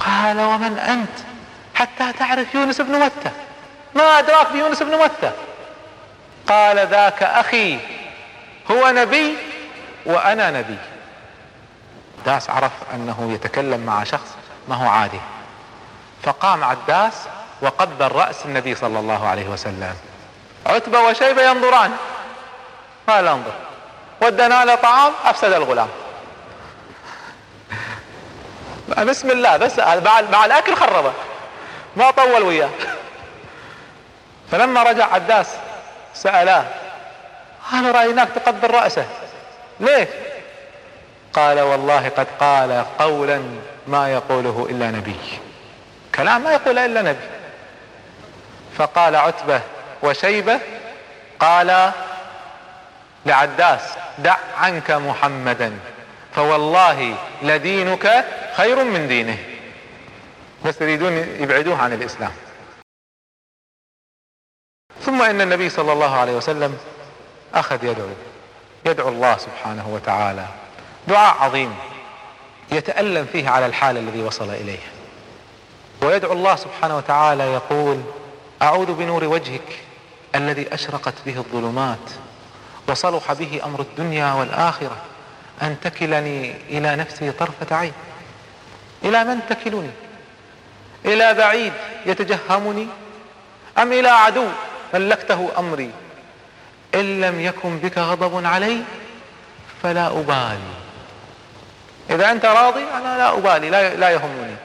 قال ومن أنت حتى تعرف يونس بن متى؟ ما أدراك بيونس بن متى؟ قال ذاك أخي. هو نبي وأنا نبي. داس عرف أنه يتكلم مع شخص ما هو عادي. فقام عداس وقبل رأس النبي صلى الله عليه وسلم. عتبة وشيبة ينظران. قال انظر. ودنا له طعام أفسد الغلام. بسم الله بس مع الأكل خربه ما طول وياه. فلما رجع عداس سألاه قال رأيناك تقبل رأسه؟ ليه قال والله قد قال قولا ما يقوله إلا نبي. كلام ما يقول إلا نبي. فقال عتبة وشيبة قال لعداس دع عنك محمدا فوالله لدينك خير من دينه. بس يريدون يبعدوه عن الإسلام. ثم إن النبي صلى الله عليه وسلم أخذ يدعو يدعو الله سبحانه وتعالى. دعاء عظيم يتألم فيه على الحال الذي وصل إليه. ويدعو الله سبحانه وتعالى يقول أعوذ بنور وجهك الذي أشرقت به الظلمات وصلح به أمر الدنيا والآخرة أن تكلني إلى نفسي طرفة عين. إلى من تكلني؟ إلى بعيد يتجهمني؟ أم إلى عدو ملكته أمري؟ إن لم يكن بك غضب علي فلا أبالي. إذا أنت راضي أنا لا أبالي لا, لا يهمني.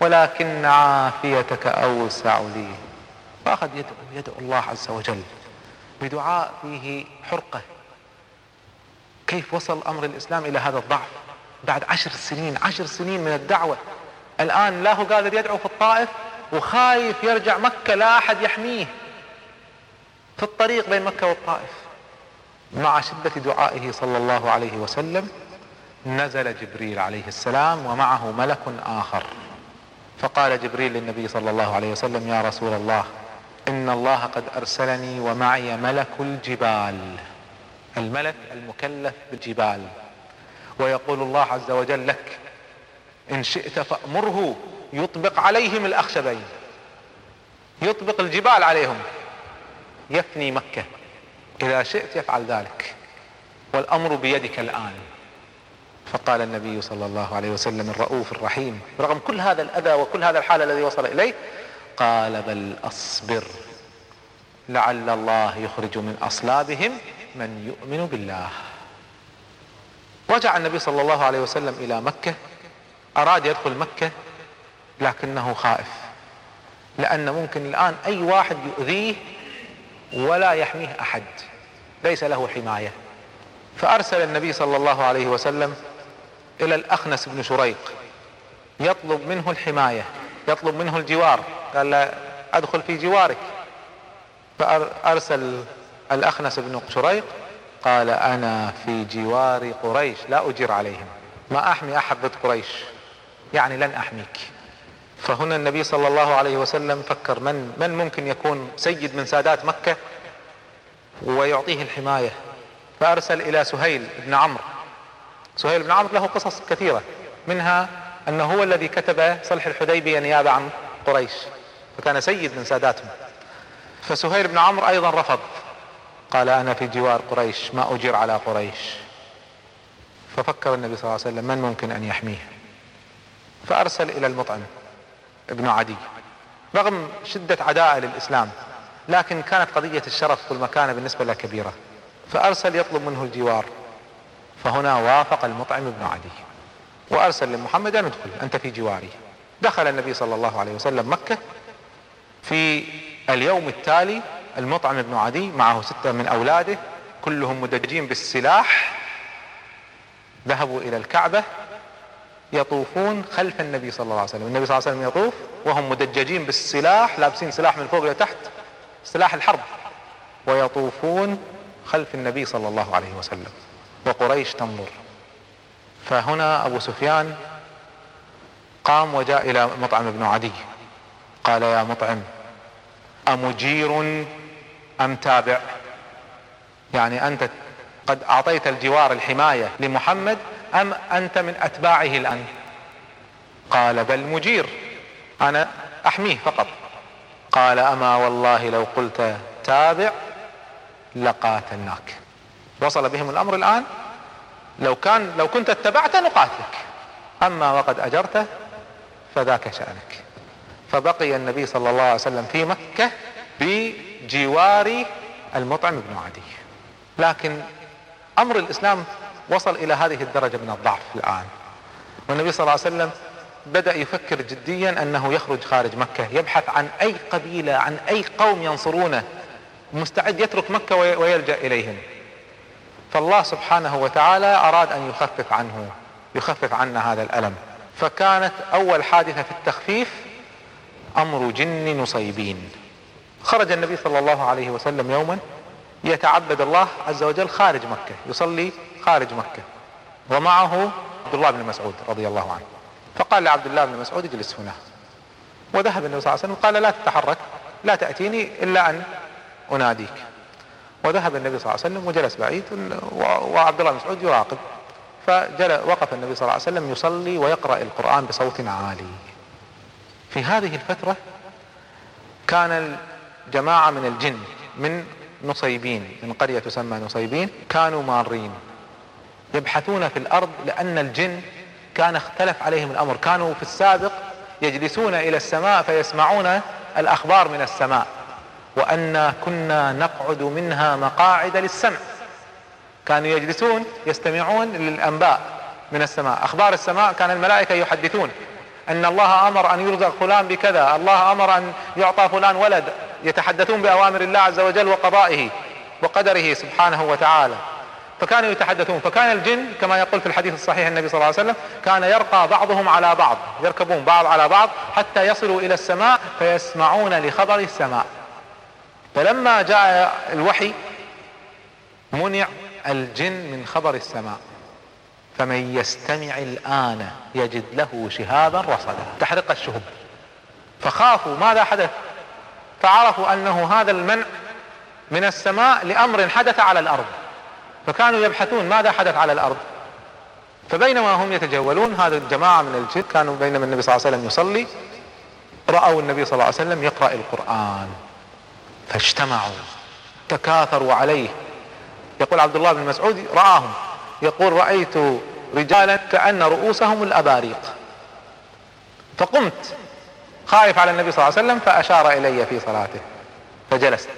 ولكن عافيتك أوسع لي. فأخذ يدعو يدعو الله عز وجل بدعاء فيه حرقة. كيف وصل أمر الإسلام إلى هذا الضعف؟ بعد عشر سنين عشر سنين من الدعوة. الآن لا هو قادر يدعو في الطائف وخايف يرجع مكة لا أحد يحميه. في الطريق بين مكة والطائف مع شدة دعائه صلى الله عليه وسلم نزل جبريل عليه السلام ومعه ملك آخر. فقال جبريل للنبي صلى الله عليه وسلم يا رسول الله إن الله قد أرسلني ومعي ملك الجبال. الملك المكلف بالجبال. ويقول الله عز وجل لك إن شئت فأمره يطبق عليهم الأخشبين. يطبق الجبال عليهم. يفني مكة. إذا شئت يفعل ذلك. والأمر بيدك الآن. فقال النبي صلى الله عليه وسلم الرؤوف الرحيم رغم كل هذا الأذى وكل هذا الحال الذي وصل إليه قال بل أصبر لعل الله يخرج من أصلابهم من يؤمن بالله. رجع النبي صلى الله عليه وسلم إلى مكة أراد يدخل مكة لكنه خائف لأن ممكن الآن أي واحد يؤذيه ولا يحميه أحد ليس له حماية. فأرسل النبي صلى الله عليه وسلم إلى الأخنس بن شريق. يطلب منه الحماية يطلب منه الجوار. قال له أدخل في جوارك. فأرسل الأخنس بن شريق. قال أنا في جوار قريش لا أجير عليهم. ما أحمي أحد ضد قريش. يعني لن أحميك. فهنا النبي صلى الله عليه وسلم فكر من من ممكن يكون سيد من سادات مكة ويعطيه الحماية. فأرسل إلى سهيل بن عمرو. سهيل بن عمرو له قصص كثيرة منها أنه هو الذي كتب صلح الحديبية نيابة عن قريش فكان سيد من ساداتهم. فسهيل بن عمرو أيضا رفض قال أنا في جوار قريش ما أجير على قريش. ففكر النبي صلى الله عليه وسلم من ممكن أن يحميه؟ فأرسل إلى المطعم ابن عدي. رغم شدة عداء للإسلام لكن كانت قضية الشرف والمكانة بالنسبة له كبيرة. فأرسل يطلب منه الجوار. فهنا وافق المطعم ابن عدي. وأرسل لمحمد أن ادخل أنت في جواري. دخل النبي صلى الله عليه وسلم مكة. في اليوم التالي المطعم ابن عدي معه ستة من أولاده كلهم مدجين بالسلاح. ذهبوا إلى الكعبة يطوفون خلف النبي صلى الله عليه وسلم. النبي صلى الله عليه وسلم يطوف وهم مدججين بالسلاح لابسين سلاح من فوق لتحت سلاح الحرب. ويطوفون خلف النبي صلى الله عليه وسلم. وقريش تنظر. فهنا أبو سفيان قام وجاء إلى مطعم بن عدي. قال يا مطعم أمجير أم تابع؟ يعني أنت قد أعطيت الجوار الحماية لمحمد أم أنت من أتباعه الآن؟ قال بل مجير أنا أحميه فقط. قال أما والله لو قلت تابع لقاتلناك. وصل بهم الأمر الآن. لو كان لو كنت اتبعت نقاتلك أما وقد اجرته فذاك شأنك. فبقي النبي صلى الله عليه وسلم في مكة بجوار المطعم بن عدي. لكن أمر الإسلام وصل إلى هذه الدرجة من الضعف الآن. والنبي صلى الله عليه وسلم بدأ يفكر جديا أنه يخرج خارج مكة يبحث عن أي قبيلة عن أي قوم ينصرونه. مستعد يترك مكة ويلجأ إليهم. فالله سبحانه وتعالى أراد أن يخفف عنه يخفف عنا هذا الألم. فكانت أول حادثة في التخفيف أمر جن نصيبين. خرج النبي صلى الله عليه وسلم يوما يتعبد الله عز وجل خارج مكة يصلي خارج مكة. ومعه عبد الله بن مسعود رضي الله عنه. فقال لعبد الله بن مسعود اجلس هنا. وذهب النبي صلى الله عليه وسلم قال لا تتحرك لا تأتيني إلا أن أناديك. وذهب النبي صلى الله عليه وسلم وجلس بعيد وعبد الله بن مسعود يراقب. فوقف النبي صلى الله عليه وسلم يصلي ويقرأ القرآن بصوت عالي. في هذه الفترة كان جماعة من الجن من نصيبين من قرية تسمى نصيبين كانوا مارين. يبحثون في الأرض لأن الجن كان اختلف عليهم الأمر. كانوا في السابق يجلسون إلى السماء فيسمعون الأخبار من السماء. وأن كنا نقعد منها مقاعد للسمع. كانوا يجلسون يستمعون للأنباء من السماء. أخبار السماء كان الملائكة يحدثون. أن الله أمر أن يرزق فلان بكذا. الله أمر أن يعطى فلان ولد. يتحدثون بأوامر الله عز وجل وقضائه وقدره سبحانه وتعالى. فكانوا يتحدثون. فكان الجن كما يقول في الحديث الصحيح النبي صلى الله عليه وسلم كان يرقى بعضهم على بعض. يركبون بعض على بعض حتى يصلوا إلى السماء فيسمعون لخبر السماء. فلما جاء الوحي منع الجن من خبر السماء. فمن يستمع الآن يجد له شهابا رصدا تحرق الشهب. فخافوا ماذا حدث؟ فعرفوا أنه هذا المنع من السماء لأمر حدث على الأرض. فكانوا يبحثون ماذا حدث على الأرض؟ فبينما هم يتجولون هذا الجماعة من الجن كانوا بينما النبي صلى الله عليه وسلم يصلي رأوا النبي صلى الله عليه وسلم يقرأ القرآن. فاجتمعوا تكاثروا عليه. يقول عبد الله بن مسعود رآهم. يقول رأيت رجالا كأن رؤوسهم الأباريق. فقمت خايف على النبي صلى الله عليه وسلم فأشار إلي في صلاته فجلست.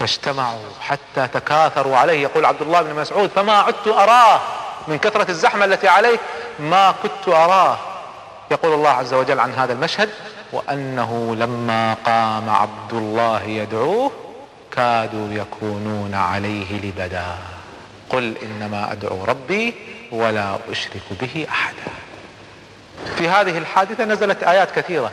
فاجتمعوا حتى تكاثروا عليه. يقول عبد الله بن مسعود فما عدت أراه من كثرة الزحمة التي عليه ما كنت أراه. يقول الله عز وجل عن هذا المشهد وأنه لما قام عبد الله يدعوه كادوا يكونون عليه لبدا. قل إنما أدعو ربي ولا أشرك به أحدا. في هذه الحادثة نزلت آيات كثيرة.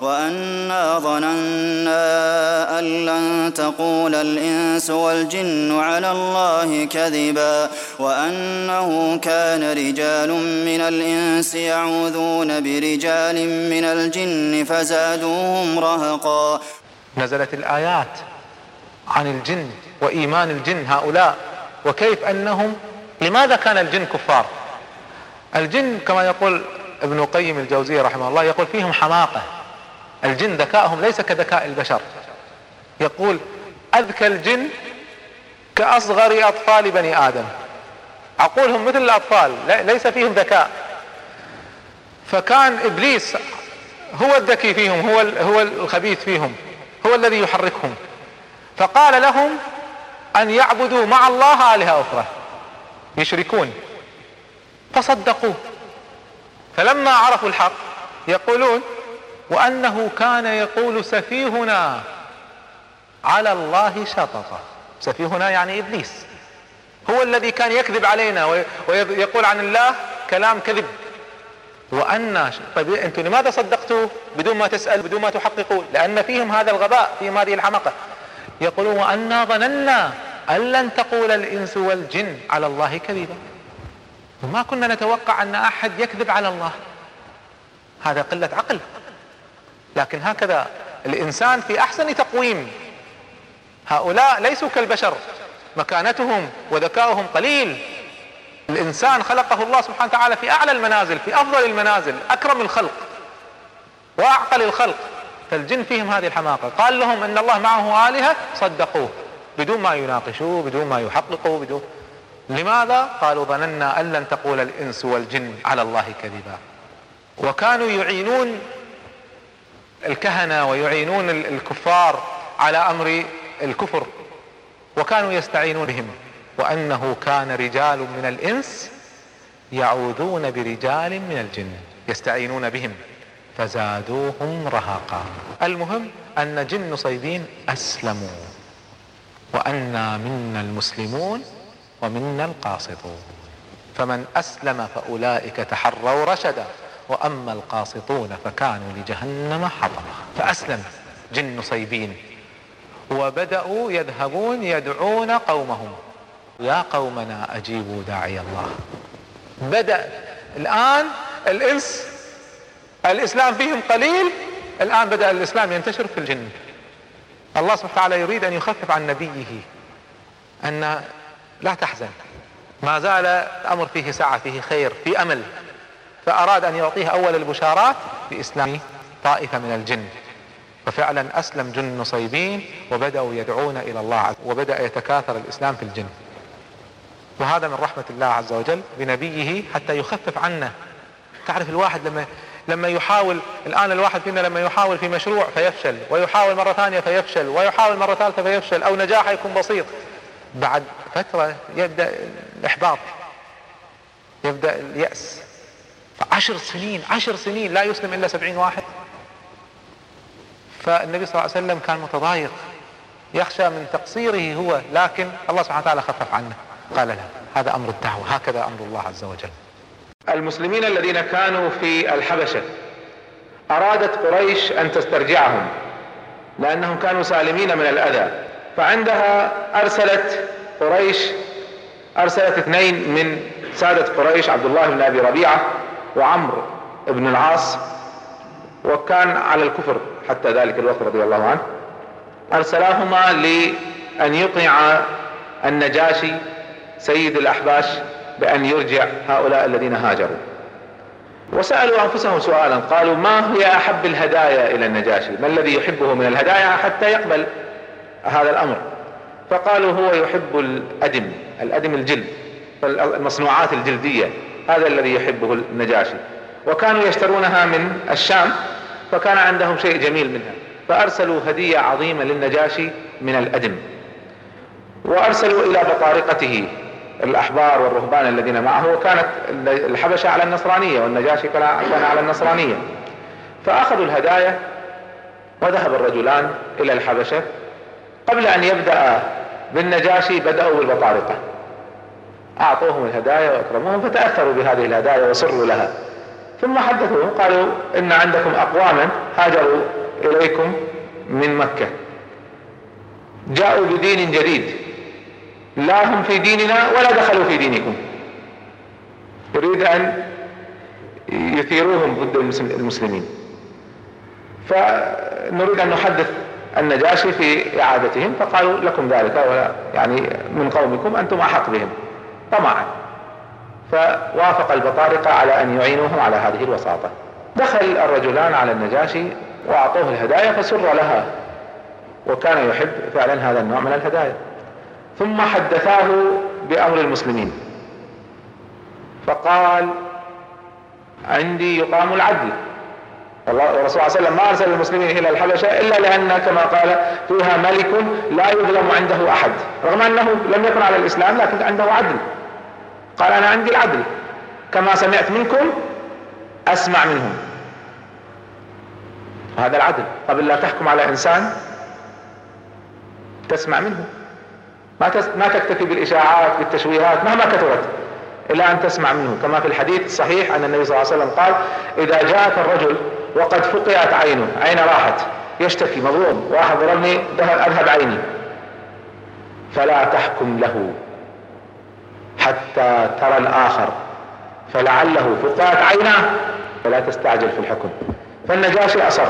وأنا ظننا أن لن تقول الإنس والجن على الله كذبا وأنه كان رجال من الإنس يعوذون برجال من الجن فزادوهم رهقا. نزلت الآيات عن الجن وإيمان الجن هؤلاء وكيف أنهم لماذا كان الجن كفار؟ الجن كما يقول ابن قيم الجوزية رحمه الله يقول فيهم حماقة. الجن ذكاءهم ليس كذكاء البشر. يقول أذكى الجن كأصغر أطفال بني آدم. عقولهم مثل الأطفال ليس فيهم ذكاء. فكان إبليس هو الذكي فيهم هو هو الخبيث فيهم هو الذي يحركهم. فقال لهم أن يعبدوا مع الله آلهة أخرى. يشركون. فصدقوه فلما عرفوا الحق يقولون وأنه كان يقول سفيهنا على الله شططا سفيهنا يعني إبليس. هو الذي كان يكذب علينا ويقول عن الله كلام كذب. وأن طيب أنتم لماذا صدقتوا بدون ما تسأل بدون ما تحققوا؟ لأن فيهم هذا الغباء فيهم هذه الحمقة. يقولون وأنا ظننا أن لن تقول الإنس والجن على الله كذبا. وما كنا نتوقع أن أحد يكذب على الله. هذا قلة عقل. لكن هكذا الإنسان في أحسن تقويم. هؤلاء ليسوا كالبشر. مكانتهم وذكاؤهم قليل. الإنسان خلقه الله سبحانه وتعالى في أعلى المنازل في أفضل المنازل أكرم الخلق وأعقل الخلق. فالجن فيهم هذه الحماقة. قال لهم إن الله معه آلهة صدقوه. بدون ما يناقشوه بدون ما يحققوا بدون لماذا؟ قالوا ظننا أن لن تقول الإنس والجن على الله كذبا. وكانوا يعينون الكهنة ويعينون الكفار على أمر الكفر وكانوا يستعينون بهم. وأنه كان رجال من الإنس يعوذون برجال من الجن يستعينون بهم. فزادوهم رهقا المهم أن جن نصيبين أسلموا وانا منا المسلمون ومنا القاسطون فمن أسلم فأولئك تحروا رشدا وأما القاسطون فكانوا لجهنم حطبا فأسلم جن نصيبين وبدأوا يذهبون يدعون قومهم. يا قومنا أجيبوا داعي الله. بدأ الآن الإنس الإسلام فيهم قليل. الآن بدأ الإسلام ينتشر في الجن. الله سبحانه وتعالى يريد أن يخفف عن نبيه. أن لا تحزن. ما زال الأمر فيه سعة فيه خير في أمل. فأراد أن يعطيه أول البشارات بإسلام طائفة من الجن. وفعلا أسلم جن نصيبين وبدأوا يدعون إلى الله وبدأ يتكاثر الإسلام في الجن. وهذا من رحمة الله عز وجل بنبيه حتى يخفف عنا تعرف الواحد لما لما يحاول الآن الواحد فينا لما يحاول في مشروع فيفشل ويحاول مرة ثانية فيفشل ويحاول مرة ثالثة فيفشل أو نجاحه يكون بسيط. بعد فترة يبدأ الإحباط يبدأ اليأس. عشر سنين عشر سنين لا يسلم إلا سبعين واحد. فالنبي صلى الله عليه وسلم كان متضايق يخشى من تقصيره هو لكن الله سبحانه وتعالى خفف عنه قال لا هذا أمر الدعوة هكذا أمر الله عز وجل. المسلمين الذين كانوا في الحبشة أرادت قريش أن تسترجعهم لأنهم كانوا سالمين من الأذى. فعندها أرسلت قريش أرسلت اثنين من سادة قريش عبد الله بن أبي ربيعة وعمرو بن العاص وكان على الكفر حتى ذلك الوقت رضي الله عنه. أرسلاهما لأن يقنع النجاشي سيد الأحباش بأن يرجع هؤلاء الذين هاجروا. وسألوا أنفسهم سؤالا قالوا ما هي أحب الهدايا إلى النجاشي؟ ما الذي يحبه من الهدايا حتى يقبل؟ هذا الأمر. فقالوا هو يحب الأدم الأدم الجلد المصنوعات الجلدية هذا الذي يحبه النجاشي. وكانوا يشترونها من الشام فكان عندهم شيء جميل منها. فأرسلوا هدية عظيمة للنجاشي من الأدم. وأرسلوا إلى بطارقته الأحبار والرهبان الذين معه. وكانت الحبشة على النصرانية والنجاشي كان على النصرانية. فأخذوا الهدايا وذهب الرجلان إلى الحبشة. قبل أن يبدأ بالنجاشي بدأوا بالبطارقة. أعطوهم الهدايا وأكرموهم فتأثروا بهذه الهدايا وسروا لها. ثم حدثوهم قالوا إن عندكم أقواما هاجروا إليكم من مكة. جاءوا بدين جديد. لا هم في ديننا ولا دخلوا في دينكم. يريد أن يثيروهم ضد المسلمين. فنريد أن نحدث النجاشي في إعادتهم فقالوا لكم ذلك ولا يعني من قومكم أنتم أحق بهم. طمعا. فوافق البطارقة على أن يعينوهم على هذه الوساطة. دخل الرجلان على النجاشي وأعطوه الهدايا فسر لها وكان يحب فعلا هذا النوع من الهدايا. ثم حدثاه بأمر المسلمين. فقال عندي يقام العدل. الرسول صلى الله عليه وسلم ما أرسل المسلمين إلى الحبشة إلا لأن كما قال فيها ملك لا يظلم عنده أحد. رغم أنه لم يكن على الإسلام لكن عنده عدل. قال أنا عندي العدل. كما سمعت منكم أسمع منهم. هذا العدل. قبل لا تحكم على إنسان تسمع منه. ما ما تكتفي بالإشاعات بالتشويهات مهما كثرت إلى أن تسمع منه. كما في الحديث الصحيح أن النبي صلى الله عليه وسلم قال إذا جاءك الرجل وقد فقعت عينه. عينه راحت. يشتكي مظلوم. واحد ضربني أذهب عيني. فلا تحكم له حتى ترى الآخر. فلعله فقعت عيناه فلا تستعجل في الحكم. فالنجاشي أصر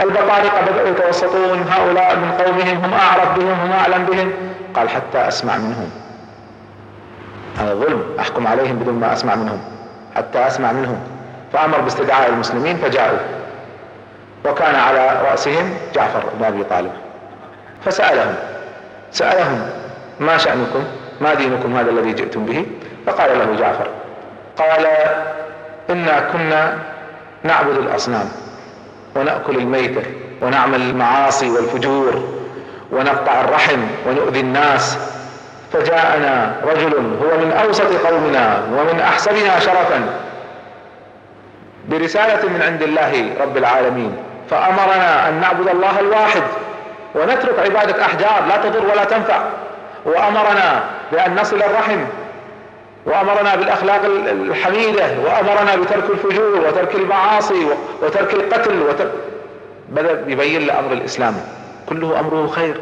البطارقة بدأوا يتوسطون. هؤلاء من قومهم هم أعرف بهم هم أعلم بهم. قال حتى أسمع منهم. هذا ظلم. أحكم عليهم بدون ما أسمع منهم. حتى أسمع منهم. فأمر باستدعاء المسلمين فجاءوا. وكان على رأسهم جعفر بن أبي طالب. فسألهم سألهم ما شأنكم؟ ما دينكم هذا الذي جئتم به؟ فقال له جعفر قال إنا كنا نعبد الأصنام ونأكل الميتة ونعمل المعاصي والفجور ونقطع الرحم ونؤذي الناس. فجاءنا رجل هو من أوسط قومنا ومن أحسننا شرفا برسالة من عند الله رب العالمين. فأمرنا أن نعبد الله الواحد ونترك عبادة أحجار لا تضر ولا تنفع. وأمرنا بأن نصل الرحم. وأمرنا بالأخلاق الحميدة. وأمرنا بترك الفجور وترك المعاصي وترك القتل وترك بدأ يبين له أمر الإسلام. كله أمره خير.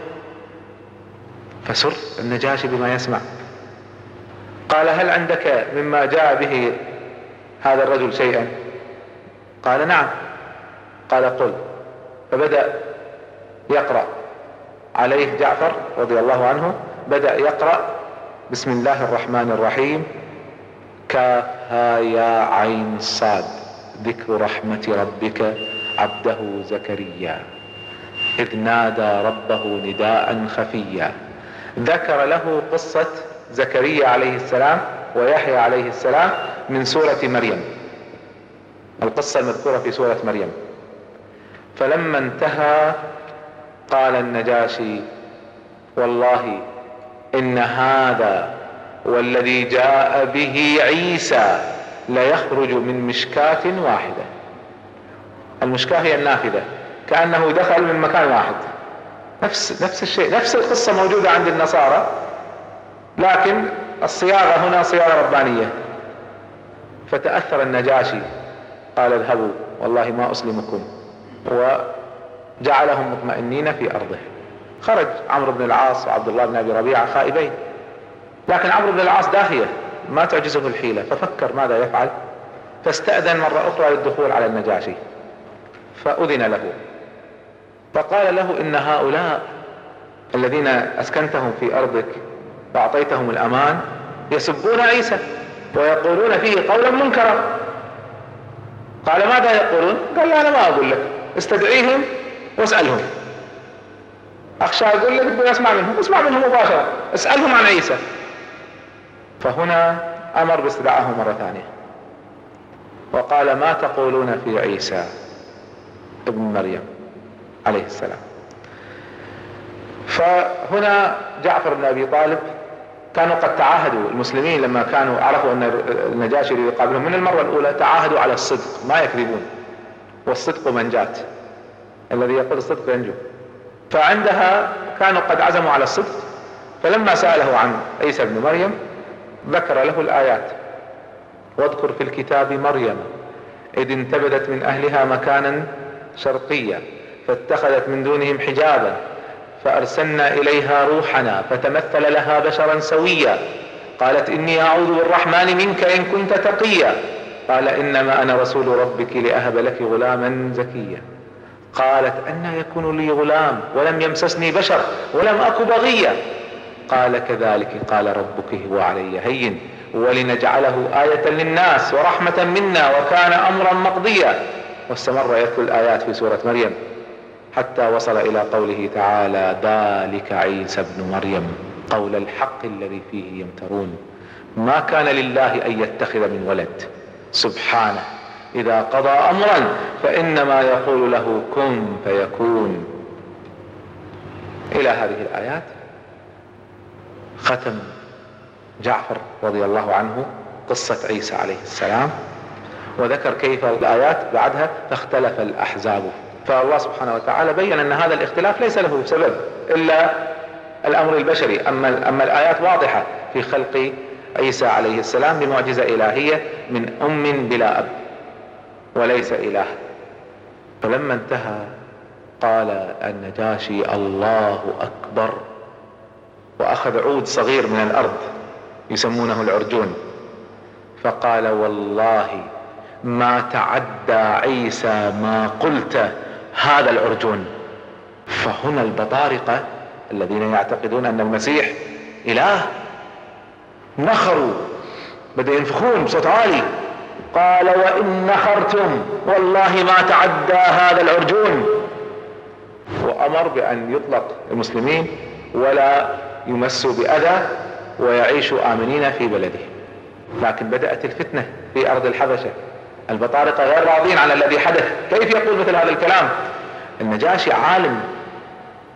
فسر النجاشي بما يسمع. قال هل عندك مما جاء به هذا الرجل شيئا؟ قال نعم. قال قل. فبدأ يقرأ عليه جعفر رضي الله عنه بدأ يقرأ بسم الله الرحمن الرحيم كافها يا عين صاد ذكر رحمة ربك عبده زكريا إذ نادى ربه نداء خفيا. ذكر له قصة زكريا عليه السلام ويحيى عليه السلام من سورة مريم. القصة المذكورة في سورة مريم. فلما انتهى قال النجاشي والله إن هذا والذي جاء به عيسى ليخرج من مشكاة واحدة. المشكاة هي النافذة كأنه دخل من مكان واحد. نفس نفس الشيء نفس القصة موجودة عند النصارى لكن الصياغة هنا صياغة ربانية. فتأثر النجاشي قال اذهبوا والله ما أسلمكم. وجعلهم مطمئنين في أرضه. خرج عمرو بن العاص وعبد الله بن أبي ربيعة خائبين. لكن عمرو بن العاص داهية ما تعجزه الحيلة ففكر ماذا يفعل. فاستأذن مرة أخرى للدخول على النجاشي. فأذن له. فقال له إن هؤلاء الذين أسكنتهم في أرضك وأعطيتهم الأمان يسبون عيسى ويقولون فيه قولا منكرا. قال ماذا يقولون؟ قال لا أنا ما أقول لك. استدعيهم واسألهم. أخشى أقول لك أسمع منهم اسمع منهم مباشرة اسألهم عن عيسى. فهنا أمر باستدعائه مرة ثانية. وقال ما تقولون في عيسى ابن مريم عليه السلام. فهنا جعفر بن أبي طالب كانوا قد تعاهدوا المسلمين لما كانوا عرفوا أن النجاشي يقابلهم من المرة الأولى تعاهدوا على الصدق ما يكذبون. والصدق منجاة الذي يقول الصدق ينجو. فعندها كانوا قد عزموا على الصدق فلما سأله عن عيسى بن مريم ذكر له الآيات. واذكر في الكتاب مريم إذ انتبذت من أهلها مكانا شرقيا فاتخذت من دونهم حجابا فأرسلنا إليها روحنا فتمثل لها بشرا سويا. قالت إني أعوذ بالرحمن منك إن كنت تقيا. قال إنما أنا رسول ربك لأهب لك غلاما زكيا قالت أن يكون لي غلام ولم يمسسني بشر ولم أك بغيا قال كذلك قال ربك هو علي هين. ولنجعله آية للناس ورحمة منا وكان أمرا مقضيا. واستمر يتلو الآيات في سورة مريم حتى وصل إلى قوله تعالى ذلك عيسى ابن مريم قول الحق الذي فيه يمترون. ما كان لله أن يتخذ من ولد. سبحانه. إذا قضى أمرا فإنما يقول له كن فيكون. إلى هذه الآيات ختم جعفر رضي الله عنه قصة عيسى عليه السلام وذكر كيف الآيات بعدها فاختلف الأحزاب. فالله سبحانه وتعالى بين أن هذا الاختلاف ليس له سبب إلا الأمر البشري. أما, أما الآيات واضحة في خلق عيسى عليه السلام بمعجزة إلهية من أم بلا أب وليس إله. فلما انتهى قال النجاشي الله أكبر. وأخذ عود صغير من الأرض يسمونه العرجون. فقال والله ما تعدى عيسى ما قلت هذا العرجون. فهنا البطارقة الذين يعتقدون أن المسيح إله نخروا. بدأ ينفخون بصوت عالي. قال وإن نخرتم والله ما تعدى هذا العرجون. وأمر بأن يطلق المسلمين ولا يمسوا بأذى ويعيشوا آمنين في بلدهم لكن بدأت الفتنة في أرض الحبشة. البطارقة غير راضين على الذي حدث. كيف يقول مثل هذا الكلام؟ النجاشي عالم.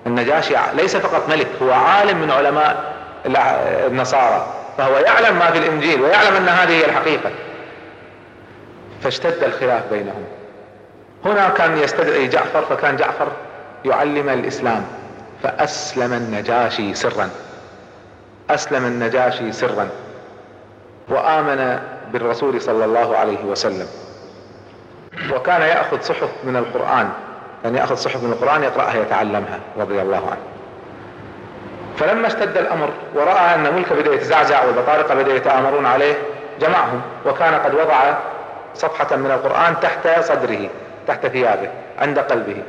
النجاشي ليس فقط ملك هو عالم من علماء النصارى. فهو يعلم ما في الإنجيل ويعلم أن هذه هي الحقيقة. فاشتد الخلاف بينهم. هنا كان يستدعي جعفر فكان جعفر يعلم الإسلام فأسلم النجاشي سرا. أسلم النجاشي سرا. وآمن بالرسول صلى الله عليه وسلم. وكان يأخذ صحف من القرآن. كان يأخذ صحف من القرآن يقرأها يتعلمها رضي الله عنه. فلما اشتد الأمر ورأى أن الملك بدأ يتزعزع والبطارقة بدأ يتآمرون عليه جمعهم وكان قد وضع صفحة من القرآن تحت صدره تحت ثيابه عند قلبه.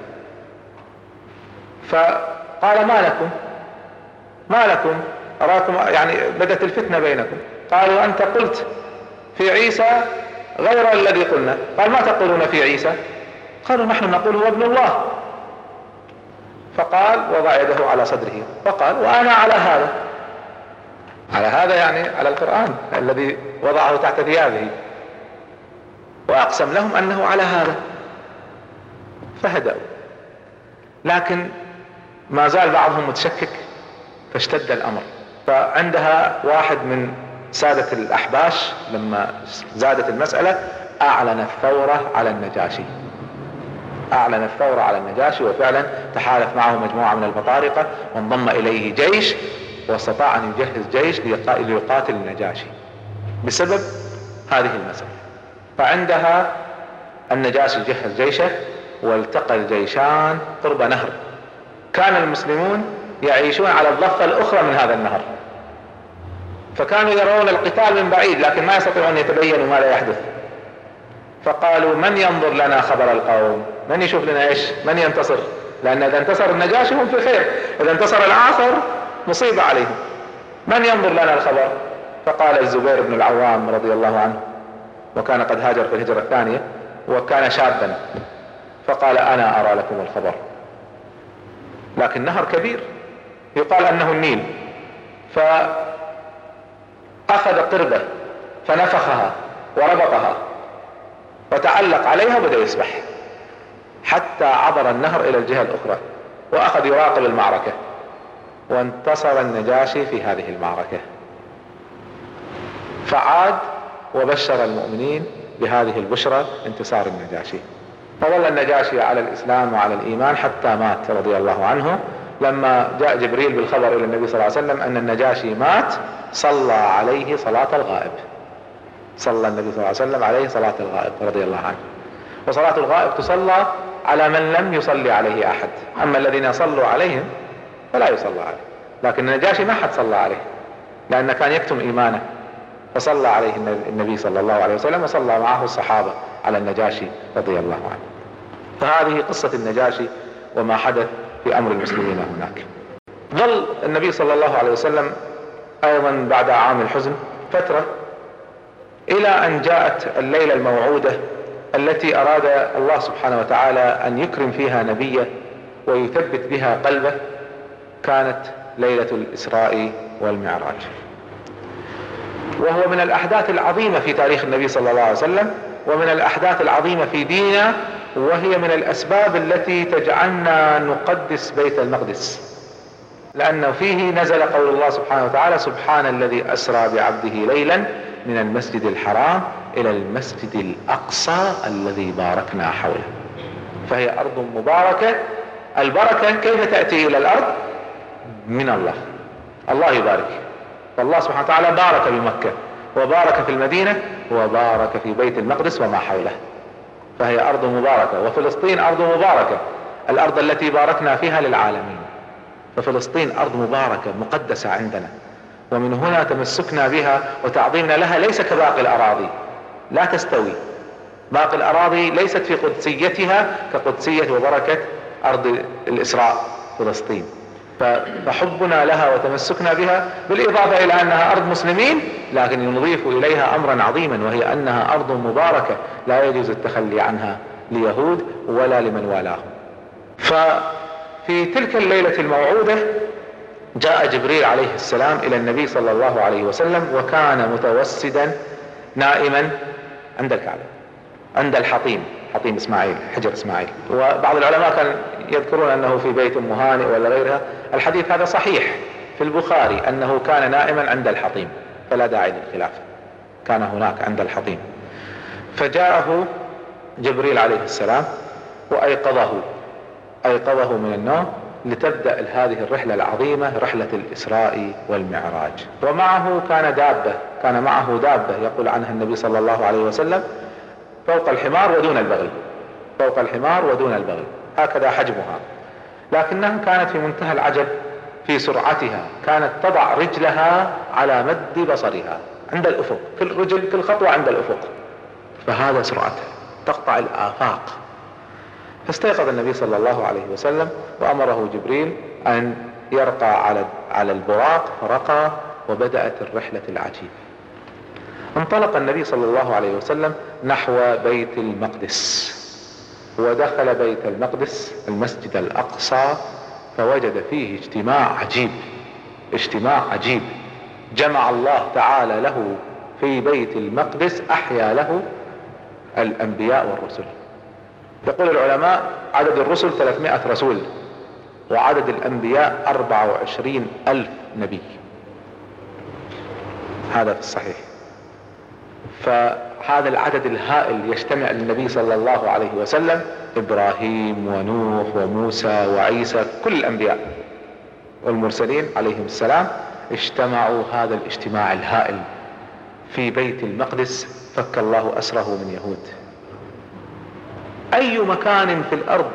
فقال ما لكم؟ ما لكم؟ أراكم يعني بدت الفتنة بينكم. قالوا أنت قلت في عيسى غير الذي قلنا. قال ما تقولون في عيسى؟ قالوا نحن نقول هو ابن الله. فقال وضع يده على صدره. فقال وأنا على هذا. على هذا يعني على القرآن الذي وضعه تحت ثيابه. وأقسم لهم أنه على هذا. فهدأوا. لكن ما زال بعضهم متشكك فاشتد الأمر. فعندها واحد من سادة الأحباش لما زادت المسألة أعلن الثورة على النجاشي. أعلن الثورة على النجاشي وفعلا تحالف معه مجموعة من البطارقة وانضم إليه جيش واستطاع أن يجهز جيش ليقاتل النجاشي. بسبب هذه المسألة. فعندها النجاشي جهز جيشه والتقى الجيشان قرب نهر. كان المسلمون يعيشون على الضفة الأخرى من هذا النهر. فكانوا يرون القتال من بعيد لكن ما يستطيعون أن يتبينوا ماذا يحدث. فقالوا من ينظر لنا خبر القوم؟ من يشوف لنا إيش؟ من ينتصر؟ لأن إذا انتصر النجاشي هم في خير إذا انتصر الآخر مصيبة عليهم. من ينظر لنا الخبر؟ فقال الزبير بن العوام رضي الله عنه وكان قد هاجر في الهجرة الثانية وكان شابا. فقال أنا أرى لكم الخبر. لكن نهر كبير. يقال أنه النيل. فأخذ قربة فنفخها وربطها وتعلق عليها وبدأ يسبح. حتى عبر النهر إلى الجهة الأخرى وأخذ يراقب المعركة وانتصر النجاشي في هذه المعركة. فعاد وبشر المؤمنين بهذه البشرى انتصار النجاشي. فظل النجاشي على الإسلام وعلى الإيمان حتى مات رضي الله عنه لما جاء جبريل بالخبر إلى النبي صلى الله عليه وسلم أن النجاشي مات صلى عليه صلاة الغائب. صلى النبي صلى الله عليه وسلم عليه صلاة الغائب رضي الله عنه. وصلاة الغائب تصلى على من لم يصلي عليه أحد. أما الذين صلوا عليهم فلا يصلى عليه. لكن النجاشي ما حد صلى عليه لأنه كان يكتم إيمانه. فصلى عليه النبي صلى الله عليه وسلم وصلى معه الصحابة على النجاشي رضي الله عنه. فهذه قصة النجاشي وما حدث في أمر المسلمين هناك. ظل النبي صلى الله عليه وسلم أيضا بعد عام الحزن فترة إلى أن جاءت الليلة الموعودة التي أراد الله سبحانه وتعالى أن يكرم فيها نبيه ويثبت بها قلبه كانت ليلة الإسراء والمعراج. وهو من الأحداث العظيمة في تاريخ النبي صلى الله عليه وسلم ومن الأحداث العظيمة في ديننا وهي من الأسباب التي تجعلنا نقدس بيت المقدس. لأنه فيه نزل قول الله سبحانه وتعالى سبحان الذي أسرى بعبده ليلا من المسجد الحرام إلى المسجد الأقصى الذي باركنا حوله. فهي أرض مباركة. البركة كيف تأتي إلى الأرض؟ من الله. الله يبارك. فالله سبحانه وتعالى بارك بمكة وبارك في المدينة وبارك في بيت المقدس وما حوله. فهي أرض مباركة وفلسطين أرض مباركة. الأرض التي باركنا فيها للعالمين. ففلسطين أرض مباركة مقدسة عندنا. ومن هنا تمسكنا بها وتعظيمنا لها ليس كباقي الأراضي. لا تستوي. باقي الأراضي ليست في قدسيتها كقدسية وبركة أرض الإسراء فلسطين. فحبنا لها وتمسكنا بها بالإضافة إلى أنها أرض مسلمين لكن نضيف إليها أمرا عظيما وهي أنها أرض مباركة لا يجوز التخلي عنها ليهود ولا لمن والاهم. ففي تلك الليلة الموعودة جاء جبريل عليه السلام إلى النبي صلى الله عليه وسلم وكان متوسدا نائما عند الكعبة عند الحطيم حطيم إسماعيل حجر إسماعيل. وبعض العلماء كان يذكرون أنه في بيت مهانئ ولا غيرها. الحديث هذا صحيح في البخاري أنه كان نائما عند الحطيم فلا داعي للخلاف. كان هناك عند الحطيم. فجاءه جبريل عليه السلام وأيقظه أيقظه من النوم لتبدأ هذه الرحلة العظيمة رحلة الإسراء والمعراج. ومعه كان دابة كان معه دابة يقول عنها النبي صلى الله عليه وسلم فوق الحمار ودون البغل. فوق الحمار ودون البغل. هكذا حجمها. لكنها كانت في منتهى العجب في سرعتها. كانت تضع رجلها على مد بصرها عند الأفق. كل رجل كل خطوة عند الأفق. فهذا سرعتها. تقطع الآفاق. فاستيقظ النبي صلى الله عليه وسلم وأمره جبريل أن يرقى على على البراق فرقى وبدأت الرحلة العجيبة. انطلق النبي صلى الله عليه وسلم نحو بيت المقدس. ودخل بيت المقدس المسجد الأقصى فوجد فيه اجتماع عجيب اجتماع عجيب. جمع الله تعالى له في بيت المقدس أحيا له الأنبياء والرسل. يقول العلماء عدد الرسل 300 رسول وعدد الأنبياء 24 ألف نبي. هذا في الصحيح. فهذا العدد الهائل يجتمع للنبي صلى الله عليه وسلم إبراهيم ونوح وموسى وعيسى كل الأنبياء. والمرسلين عليهم السلام اجتمعوا هذا الاجتماع الهائل في بيت المقدس فك الله أسره من يهود. أي مكان في الأرض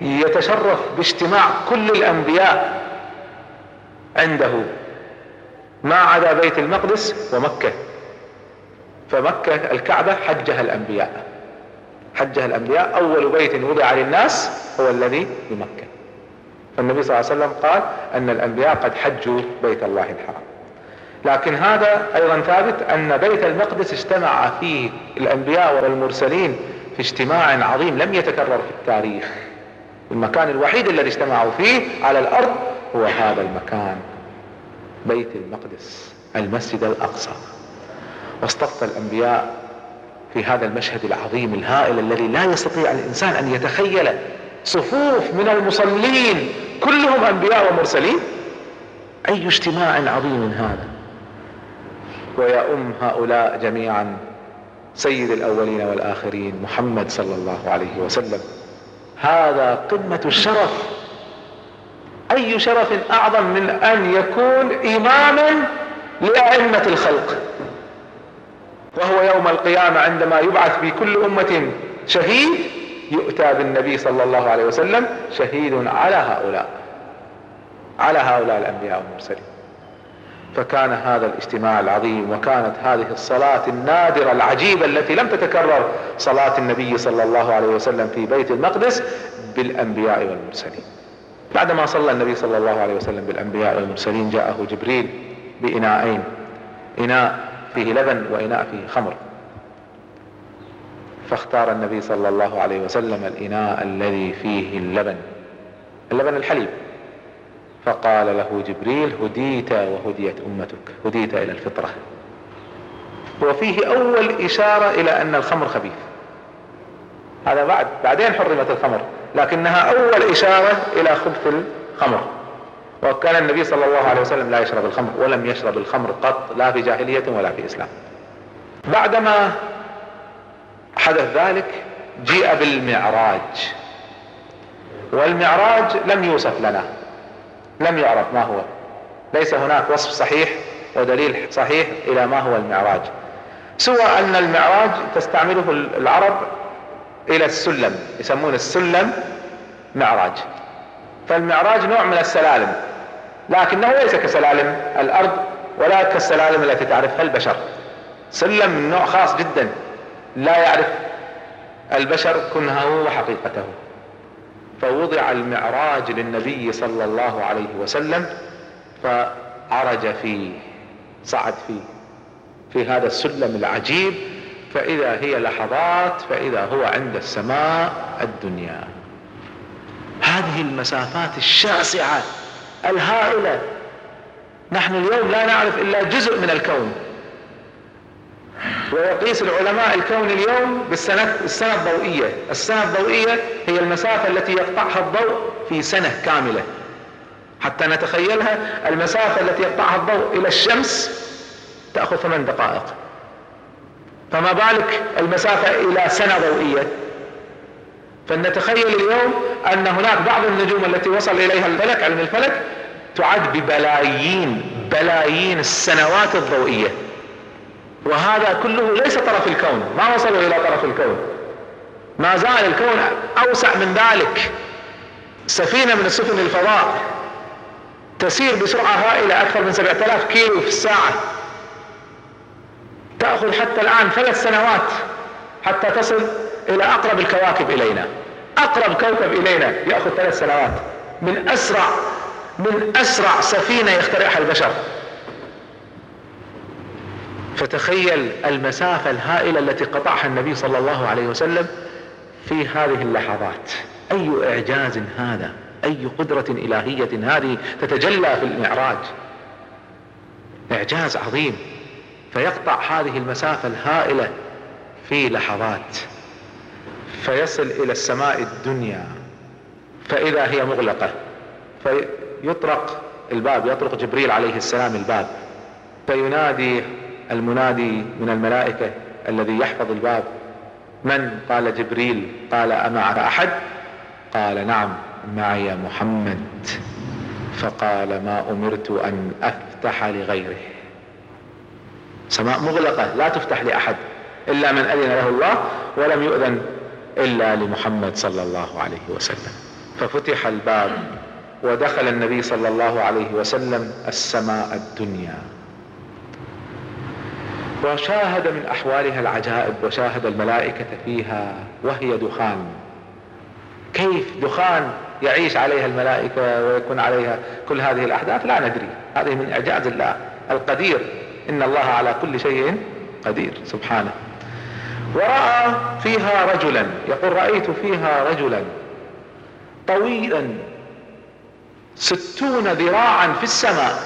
يتشرف باجتماع كل الأنبياء عنده ما عدا بيت المقدس ومكة. فمكة الكعبة حجها الأنبياء. حجها الأنبياء. أول بيت وضع للناس هو الذي بمكة. فالنبي صلى الله عليه وسلم قال أن الأنبياء قد حجوا بيت الله الحرام. لكن هذا أيضا ثابت أن بيت المقدس اجتمع فيه الأنبياء والمرسلين اجتماع عظيم لم يتكرر في التاريخ. المكان الوحيد الذي اجتمعوا فيه على الأرض هو هذا المكان بيت المقدس المسجد الأقصى. واصطف الأنبياء في هذا المشهد العظيم الهائل الذي لا يستطيع الإنسان أن يتخيل صفوف من المصلين كلهم أنبياء ومرسلين؟ أي اجتماع عظيم هذا؟ ويؤم هؤلاء جميعا سيد الأولين والآخرين محمد صلى الله عليه وسلم. هذا قمة الشرف. أي شرف أعظم من أن يكون إماما لأئمة الخلق. وهو يوم القيامة عندما يبعث في كل أمة شهيد يؤتى بالنبي صلى الله عليه وسلم شهيد على هؤلاء على هؤلاء الأنبياء والمرسلين. فكان هذا الاجتماع العظيم وكانت هذه الصلاة النادرة العجيبة التي لم تتكرر صلاة النبي صلى الله عليه وسلم في بيت المقدس بالأنبياء والمرسلين. بعدما صلى النبي صلى الله عليه وسلم بالأنبياء والمرسلين جاءه جبريل بإناءين إناء فيه لبن وإناء فيه خمر. فاختار النبي صلى الله عليه وسلم الإناء الذي فيه اللبن اللبن الحليب. فقال له جبريل هديت وهديت أمتك هديت إلى الفطرة. وفيه أول إشارة إلى أن الخمر خبيث. هذا بعد بعدين حرمت الخمر لكنها أول إشارة إلى خبث الخمر. وكان النبي صلى الله عليه وسلم لا يشرب الخمر ولم يشرب الخمر قط لا في جاهلية ولا في إسلام. بعدما حدث ذلك جيء بالمعراج. والمعراج لم يوصف لنا. لم يعرف ما هو. ليس هناك وصف صحيح ودليل صحيح إلى ما هو المعراج. سوى أن المعراج تستعمله العرب إلى السلم يسمون السلم معراج. فالمعراج نوع من السلالم لكنه ليس كسلالم الأرض ولا كالسلالم التي تعرفها البشر. سلم من نوع خاص جدا لا يعرف البشر كنهه وحقيقته. فوضع المعراج للنبي صلى الله عليه وسلم فعرج فيه صعد فيه في هذا السلم العجيب فإذا هي لحظات فإذا هو عند السماء الدنيا. هذه المسافات الشاسعة الهائلة. نحن اليوم لا نعرف إلا جزء من الكون. ويقيس العلماء الكون اليوم بالسنة السنة الضوئية. السنة الضوئية هي المسافة التي يقطعها الضوء في سنة كاملة. حتى نتخيلها المسافة التي يقطعها الضوء إلى الشمس تأخذ ثمان دقائق. فما بالك المسافة إلى سنة ضوئية؟ فلنتخيل اليوم أن هناك بعض النجوم التي وصل إليها الفلك علم الفلك تعد ببلايين بلايين السنوات الضوئية. وهذا كله ليس طرف الكون ما وصلوا إلى طرف الكون. ما زال الكون أوسع من ذلك. سفينة من سفن الفضاء تسير بسرعة هائلة أكثر من 7000 كيلو في الساعة. تأخذ حتى الآن ثلاث سنوات حتى تصل إلى أقرب الكواكب إلينا. أقرب كوكب إلينا يأخذ ثلاث سنوات. من أسرع من أسرع سفينة يخترعها البشر. فتخيل المسافة الهائلة التي قطعها النبي صلى الله عليه وسلم في هذه اللحظات. أي إعجاز هذا؟ أي قدرة إلهية هذه تتجلى في المعراج؟ إعجاز عظيم. فيقطع هذه المسافة الهائلة في لحظات. فيصل إلى السماء الدنيا. فإذا هي مغلقة فيطرق الباب يطرق جبريل عليه السلام الباب. فينادي المنادي من الملائكة الذي يحفظ الباب. من؟ قال جبريل. قال أمعك أحد؟ قال نعم معي محمد. فقال ما أمرت أن أفتح لغيره. سماء مغلقة لا تفتح لأحد إلا من أذن له الله ولم يؤذن إلا لمحمد صلى الله عليه وسلم. ففتح الباب ودخل النبي صلى الله عليه وسلم السماء الدنيا. وشاهد من أحوالها العجائب وشاهد الملائكة فيها وهي دخان. كيف دخان يعيش عليها الملائكة ويكون عليها كل هذه الأحداث؟ لا ندري. هذه من إعجاز الله القدير. إن الله على كل شيء قدير. سبحانه. ورأى فيها رجلا. يقول رأيت فيها رجلا طويلا ستون ذراعا في السماء.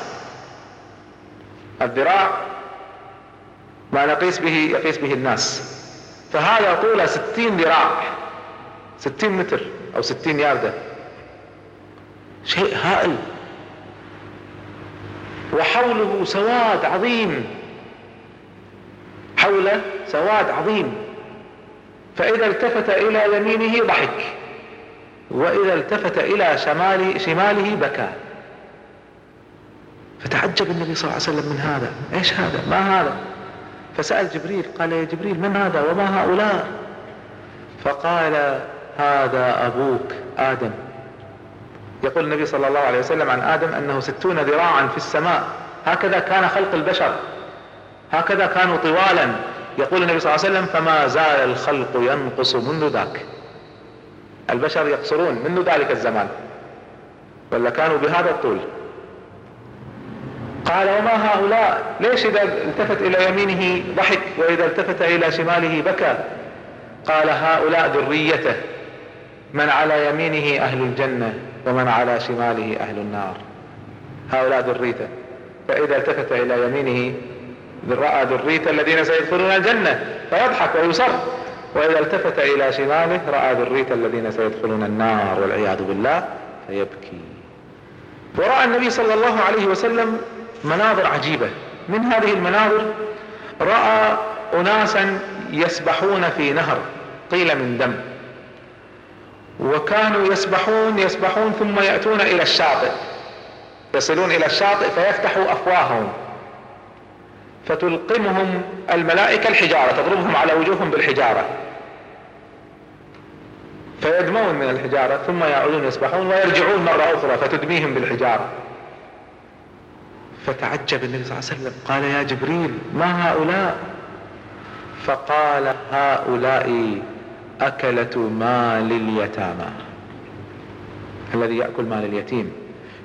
الذراع ما نقيس به يقيس به الناس. فهذا طوله ستين ذراع ستين متر أو ستين ياردة. شيء هائل. وحوله سواد عظيم. حوله سواد عظيم. فإذا التفت إلى يمينه ضحك. وإذا التفت إلى شمال شماله بكى. فتعجب النبي صلى الله عليه وسلم من هذا. إيش هذا؟ ما هذا؟ فسأل جبريل قال يا جبريل من هذا؟ وما هؤلاء؟ فقال هذا أبوك آدم. يقول النبي صلى الله عليه وسلم عن آدم أنه ستون ذراعا في السماء. هكذا كان خلق البشر. هكذا كانوا طوالا. يقول النبي صلى الله عليه وسلم فما زال الخلق ينقص منذ ذاك. البشر يقصرون. منذ ذلك الزمان. ولا كانوا بهذا الطول. قال وما هؤلاء؟ ليش إذا التفت إلى يمينه ضحك وإذا التفت إلى شماله بكى؟ قال هؤلاء ذريته. من على يمينه أهل الجنة ومن على شماله أهل النار. هؤلاء ذريته. فإذا التفت إلى يمينه رأى ذريته الذين سيدخلون الجنة فيضحك ويصر. وإذا التفت إلى شماله رأى ذريته الذين سيدخلون النار والعياذ بالله فيبكي. ورأى النبي صلى الله عليه وسلم مناظر عجيبة. من هذه المناظر رأى أناسا يسبحون في نهر قيل من دم. وكانوا يسبحون يسبحون ثم يأتون إلى الشاطئ. يصلون إلى الشاطئ فيفتحوا أفواههم. فتلقمهم الملائكة الحجارة تضربهم على وجوههم بالحجارة. فيدمون من الحجارة ثم يعودون يسبحون ويرجعون مرة أخرى فتدميهم بالحجارة. فتعجب النبي صلى الله عليه وسلم. قال يا جبريل ما هؤلاء؟ فقال هؤلاء أكلة مال اليتامى. الذي يأكل مال اليتيم.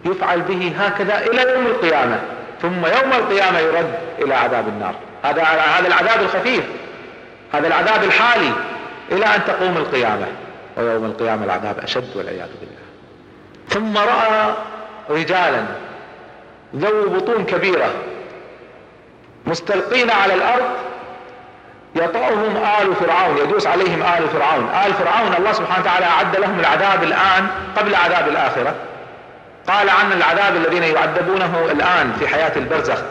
يفعل به هكذا إلى يوم القيامة. ثم يوم القيامة يرد إلى عذاب النار. هذا هذا العذاب الخفيف. هذا العذاب الحالي إلى أن تقوم القيامة. ويوم القيامة العذاب أشد والعياذ بالله. ثم رأى رجالا ذو بطون كبيرة. مستلقين على الأرض يطأهم آل فرعون يدوس عليهم آل فرعون. آل فرعون الله سبحانه وتعالى أعد لهم العذاب الآن قبل عذاب الآخرة. قال عن العذاب الذين يعذبونه الآن في حياة البرزخ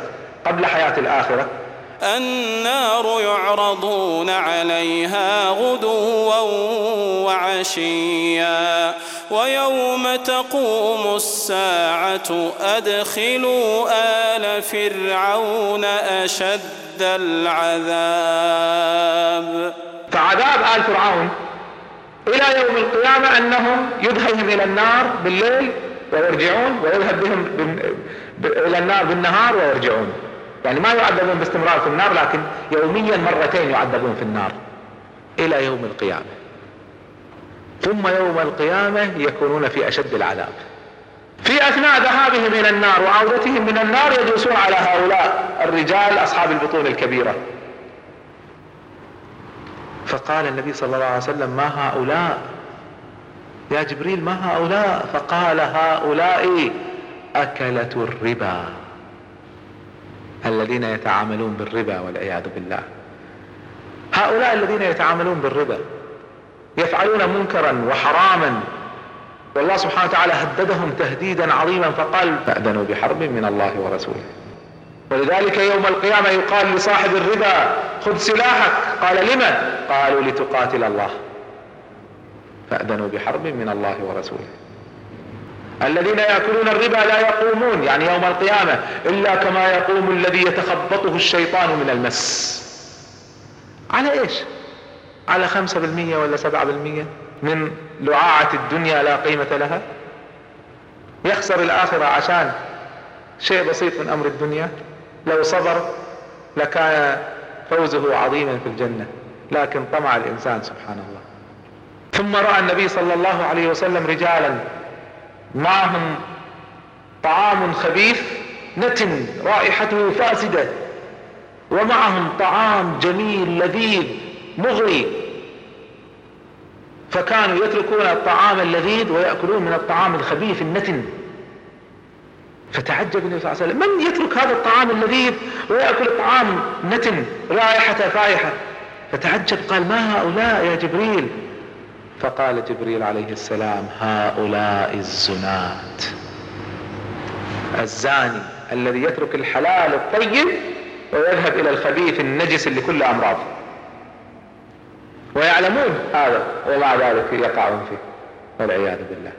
قبل حياة الآخرة. النار يعرضون عليها غدوا وعشيا ويوم تقوم الساعة أدخلوا آل فرعون أشد العذاب. فعذاب آل فرعون إلى يوم القيامة أنهم يدخلهم إلى النار بالليل ويرجعون ويذهب بهم إلى النار بالنهار ويرجعون. يعني ما يعذبون باستمرار في النار لكن يوميا مرتين يعذبون في النار إلى يوم القيامة. ثم يوم القيامة يكونون في أشد العذاب. في أثناء ذهابهم إلى النار وعودتهم من النار يجلسون على هؤلاء الرجال أصحاب البطون الكبيرة. فقال النبي صلى الله عليه وسلم ما هؤلاء؟ يا جبريل ما هؤلاء؟ فقال هؤلاء أكلة الربا. الذين يتعاملون بالربا والعياذ بالله. هؤلاء الذين يتعاملون بالربا يفعلون منكرا وحراما والله سبحانه وتعالى هددهم تهديدا عظيما فقال فأذنوا بحرب من الله ورسوله. ولذلك يوم القيامة يقال لصاحب الربا خذ سلاحك. قال لما قالوا لتقاتل الله. فأذنوا بحرب من الله ورسوله. الذين يأكلون الربا لا يقومون يعني يوم القيامة إلا كما يقوم الذي يتخبطه الشيطان من المس. على إيش؟ على خمسة بالمية ولا سبعة بالمية من لعاعة الدنيا لا قيمة لها؟ يخسر الآخرة عشان شيء بسيط من أمر الدنيا؟ لو صبر لكان فوزه عظيما في الجنة لكن طمع الإنسان سبحان الله. ثم رأى النبي صلى الله عليه وسلم رجالا معهم طعام خبيث نتن رائحته فاسدة ومعهم طعام جميل لذيذ مغري. فكانوا يتركون الطعام اللذيذ ويأكلون من الطعام الخبيث النتن. فتعجب النبي صلى الله عليه وسلم من يترك هذا الطعام اللذيذ ويأكل طعام نتن رائحته فائحة؟ فتعجب قال ما هؤلاء يا جبريل؟ فقال جبريل عليه السلام هؤلاء الزنات. الزاني الذي يترك الحلال الطيب ويذهب إلى الخبيث النجس اللي كله امراض ويعلمون هذا ومع ذلك يقعون فيه والعياذ بالله.